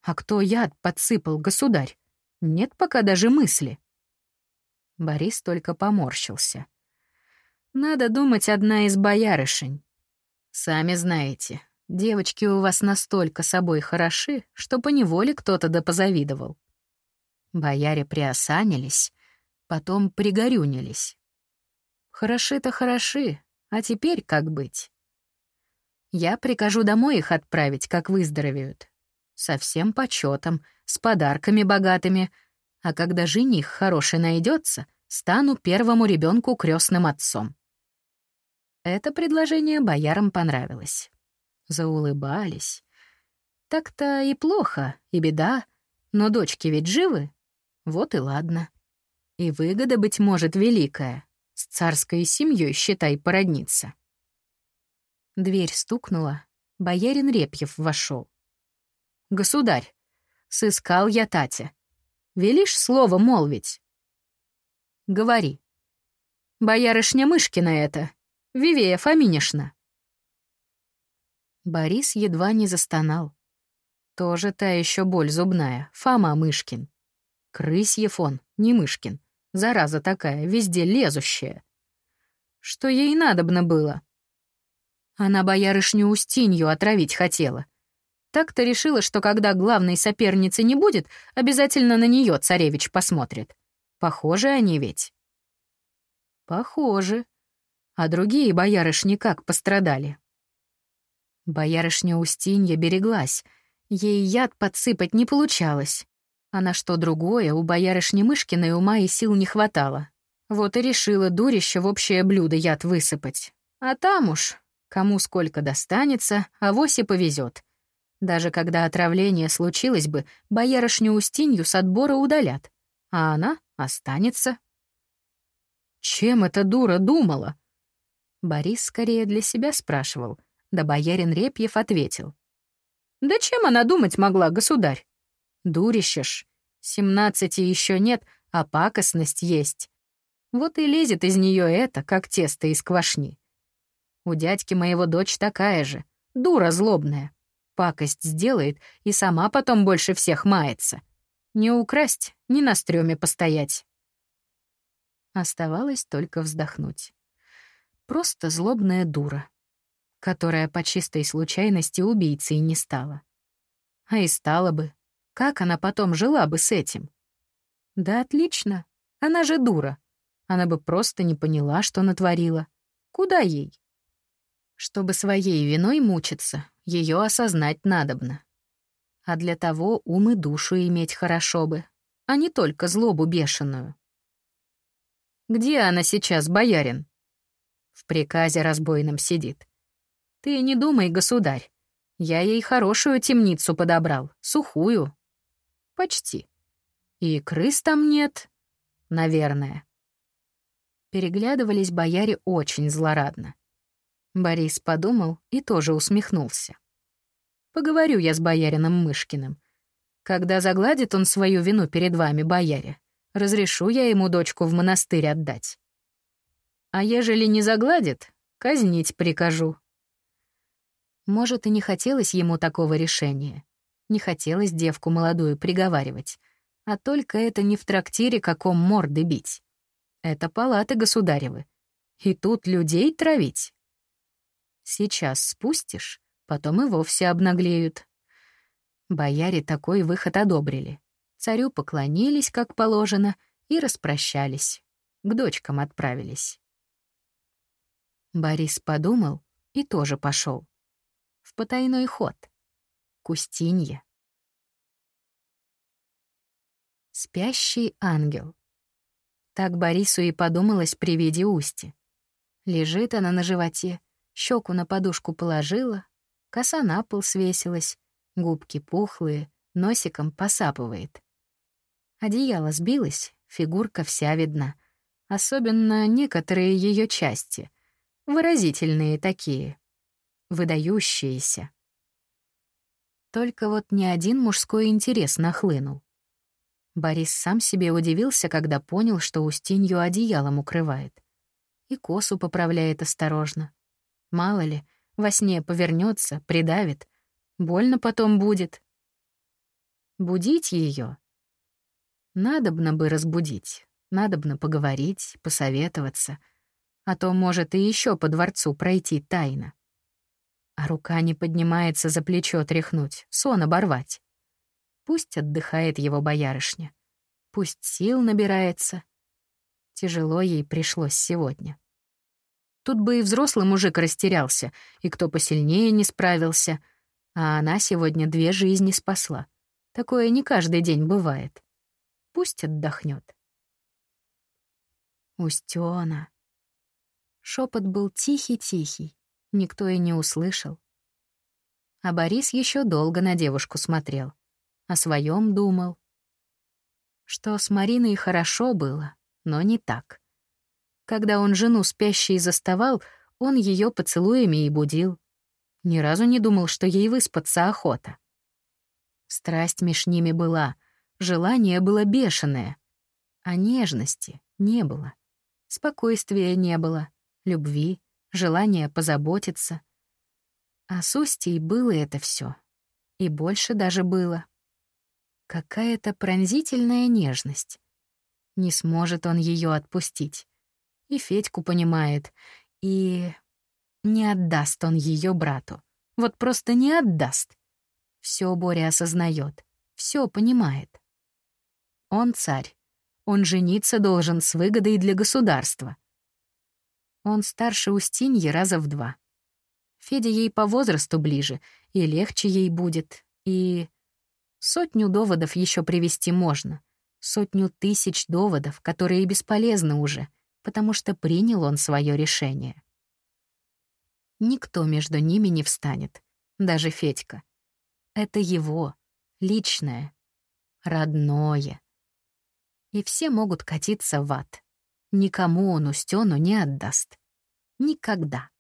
S1: А кто яд подсыпал, государь? Нет пока даже мысли. Борис только поморщился. Надо думать, одна из боярышень. Сами знаете, девочки у вас настолько собой хороши, что поневоле кто-то да позавидовал. Бояре приосанились, потом пригорюнились. Хороши-то хороши, а теперь как быть? Я прикажу домой их отправить, как выздоровеют. Со всем почетом, с подарками богатыми. А когда жених хороший найдется, стану первому ребенку крестным отцом. Это предложение боярам понравилось. Заулыбались. Так-то и плохо, и беда, но дочки ведь живы. Вот и ладно. И выгода, быть может, великая. С царской семьей, считай, породниться. Дверь стукнула. Боярин Репьев вошел. «Государь, сыскал я Татя. Велишь слово молвить?» «Говори. Боярышня Мышкина это, Вивея Фоминишна!» Борис едва не застонал. Тоже та еще боль зубная, Фома Мышкин. Крысьев он, не Мышкин. Зараза такая, везде лезущая. Что ей надобно было? Она боярышню Устинью отравить хотела. Так-то решила, что когда главной соперницы не будет, обязательно на нее царевич посмотрит. Похожи они ведь. Похожи, а другие боярышни как пострадали. Боярышня Устинья береглась, ей яд подсыпать не получалось. А на что другое у боярышни Мышкиной ума и сил не хватало. Вот и решила дурище в общее блюдо яд высыпать. А там уж, кому сколько достанется, а вось и повезет. Даже когда отравление случилось бы, боярышню Устинью с отбора удалят. а она останется. Чем эта дура думала? Борис скорее для себя спрашивал, да боярин Репьев ответил. Да чем она думать могла, государь? Дурищешь. Семнадцати еще нет, а пакостность есть. Вот и лезет из нее это, как тесто из квашни. У дядьки моего дочь такая же, дура злобная. Пакость сделает и сама потом больше всех мается. Не украсть, не на стреме постоять. Оставалось только вздохнуть. Просто злобная дура, которая по чистой случайности убийцей не стала. А и стала бы. Как она потом жила бы с этим? Да отлично. Она же дура. Она бы просто не поняла, что натворила. Куда ей? Чтобы своей виной мучиться, ее осознать надобно. А для того ум и душу иметь хорошо бы, а не только злобу бешеную. Где она сейчас, боярин? В приказе разбойном сидит. Ты не думай, государь. Я ей хорошую темницу подобрал, сухую. Почти. И крыс там нет, наверное. Переглядывались бояре очень злорадно. Борис подумал и тоже усмехнулся. Поговорю я с боярином Мышкиным. Когда загладит он свою вину перед вами, бояре, разрешу я ему дочку в монастырь отдать. А ежели не загладит, казнить прикажу. Может, и не хотелось ему такого решения. Не хотелось девку молодую приговаривать. А только это не в трактире каком морды бить. Это палаты государевы. И тут людей травить. Сейчас спустишь, потом и вовсе обнаглеют. Бояре такой выход одобрили. Царю поклонились, как положено, и распрощались. К дочкам отправились. Борис подумал и тоже пошел. В потайной ход. Кустинье. Спящий ангел. Так Борису и подумалось при виде Усти. Лежит она на животе, щеку на подушку положила, коса на пол свесилась, губки пухлые, носиком посапывает. Одеяло сбилось, фигурка вся видна, особенно некоторые ее части, выразительные такие, выдающиеся. Только вот ни один мужской интерес нахлынул. Борис сам себе удивился, когда понял, что Устинью одеялом укрывает. И косу поправляет осторожно. Мало ли, во сне повернется, придавит. Больно потом будет. Будить ее. Надобно бы разбудить, надобно поговорить, посоветоваться. А то может и еще по дворцу пройти тайно. А рука не поднимается за плечо тряхнуть, сон оборвать. Пусть отдыхает его боярышня. Пусть сил набирается. Тяжело ей пришлось сегодня. Тут бы и взрослый мужик растерялся, и кто посильнее не справился. А она сегодня две жизни спасла. Такое не каждый день бывает. Пусть отдохнет. Устёна. Шепот был тихий-тихий, никто и не услышал. А Борис еще долго на девушку смотрел, о своем думал. Что с Мариной хорошо было, но не так. Когда он жену спящей заставал, он ее поцелуями и будил. Ни разу не думал, что ей выспаться охота. Страсть меж ними была, желание было бешеное. А нежности не было. Спокойствия не было, любви, желания позаботиться. А с Устей было это все, И больше даже было. Какая-то пронзительная нежность. Не сможет он ее отпустить и Федьку понимает, и не отдаст он ее брату. Вот просто не отдаст. Все Боря осознает, все понимает. Он царь, он жениться должен с выгодой для государства. Он старше Устиньи раза в два. Федя ей по возрасту ближе, и легче ей будет, и... Сотню доводов еще привести можно. Сотню тысяч доводов, которые бесполезны уже — потому что принял он свое решение. Никто между ними не встанет, даже Федька. Это его, личное, родное. И все могут катиться в ад. Никому он Устёну не отдаст. Никогда.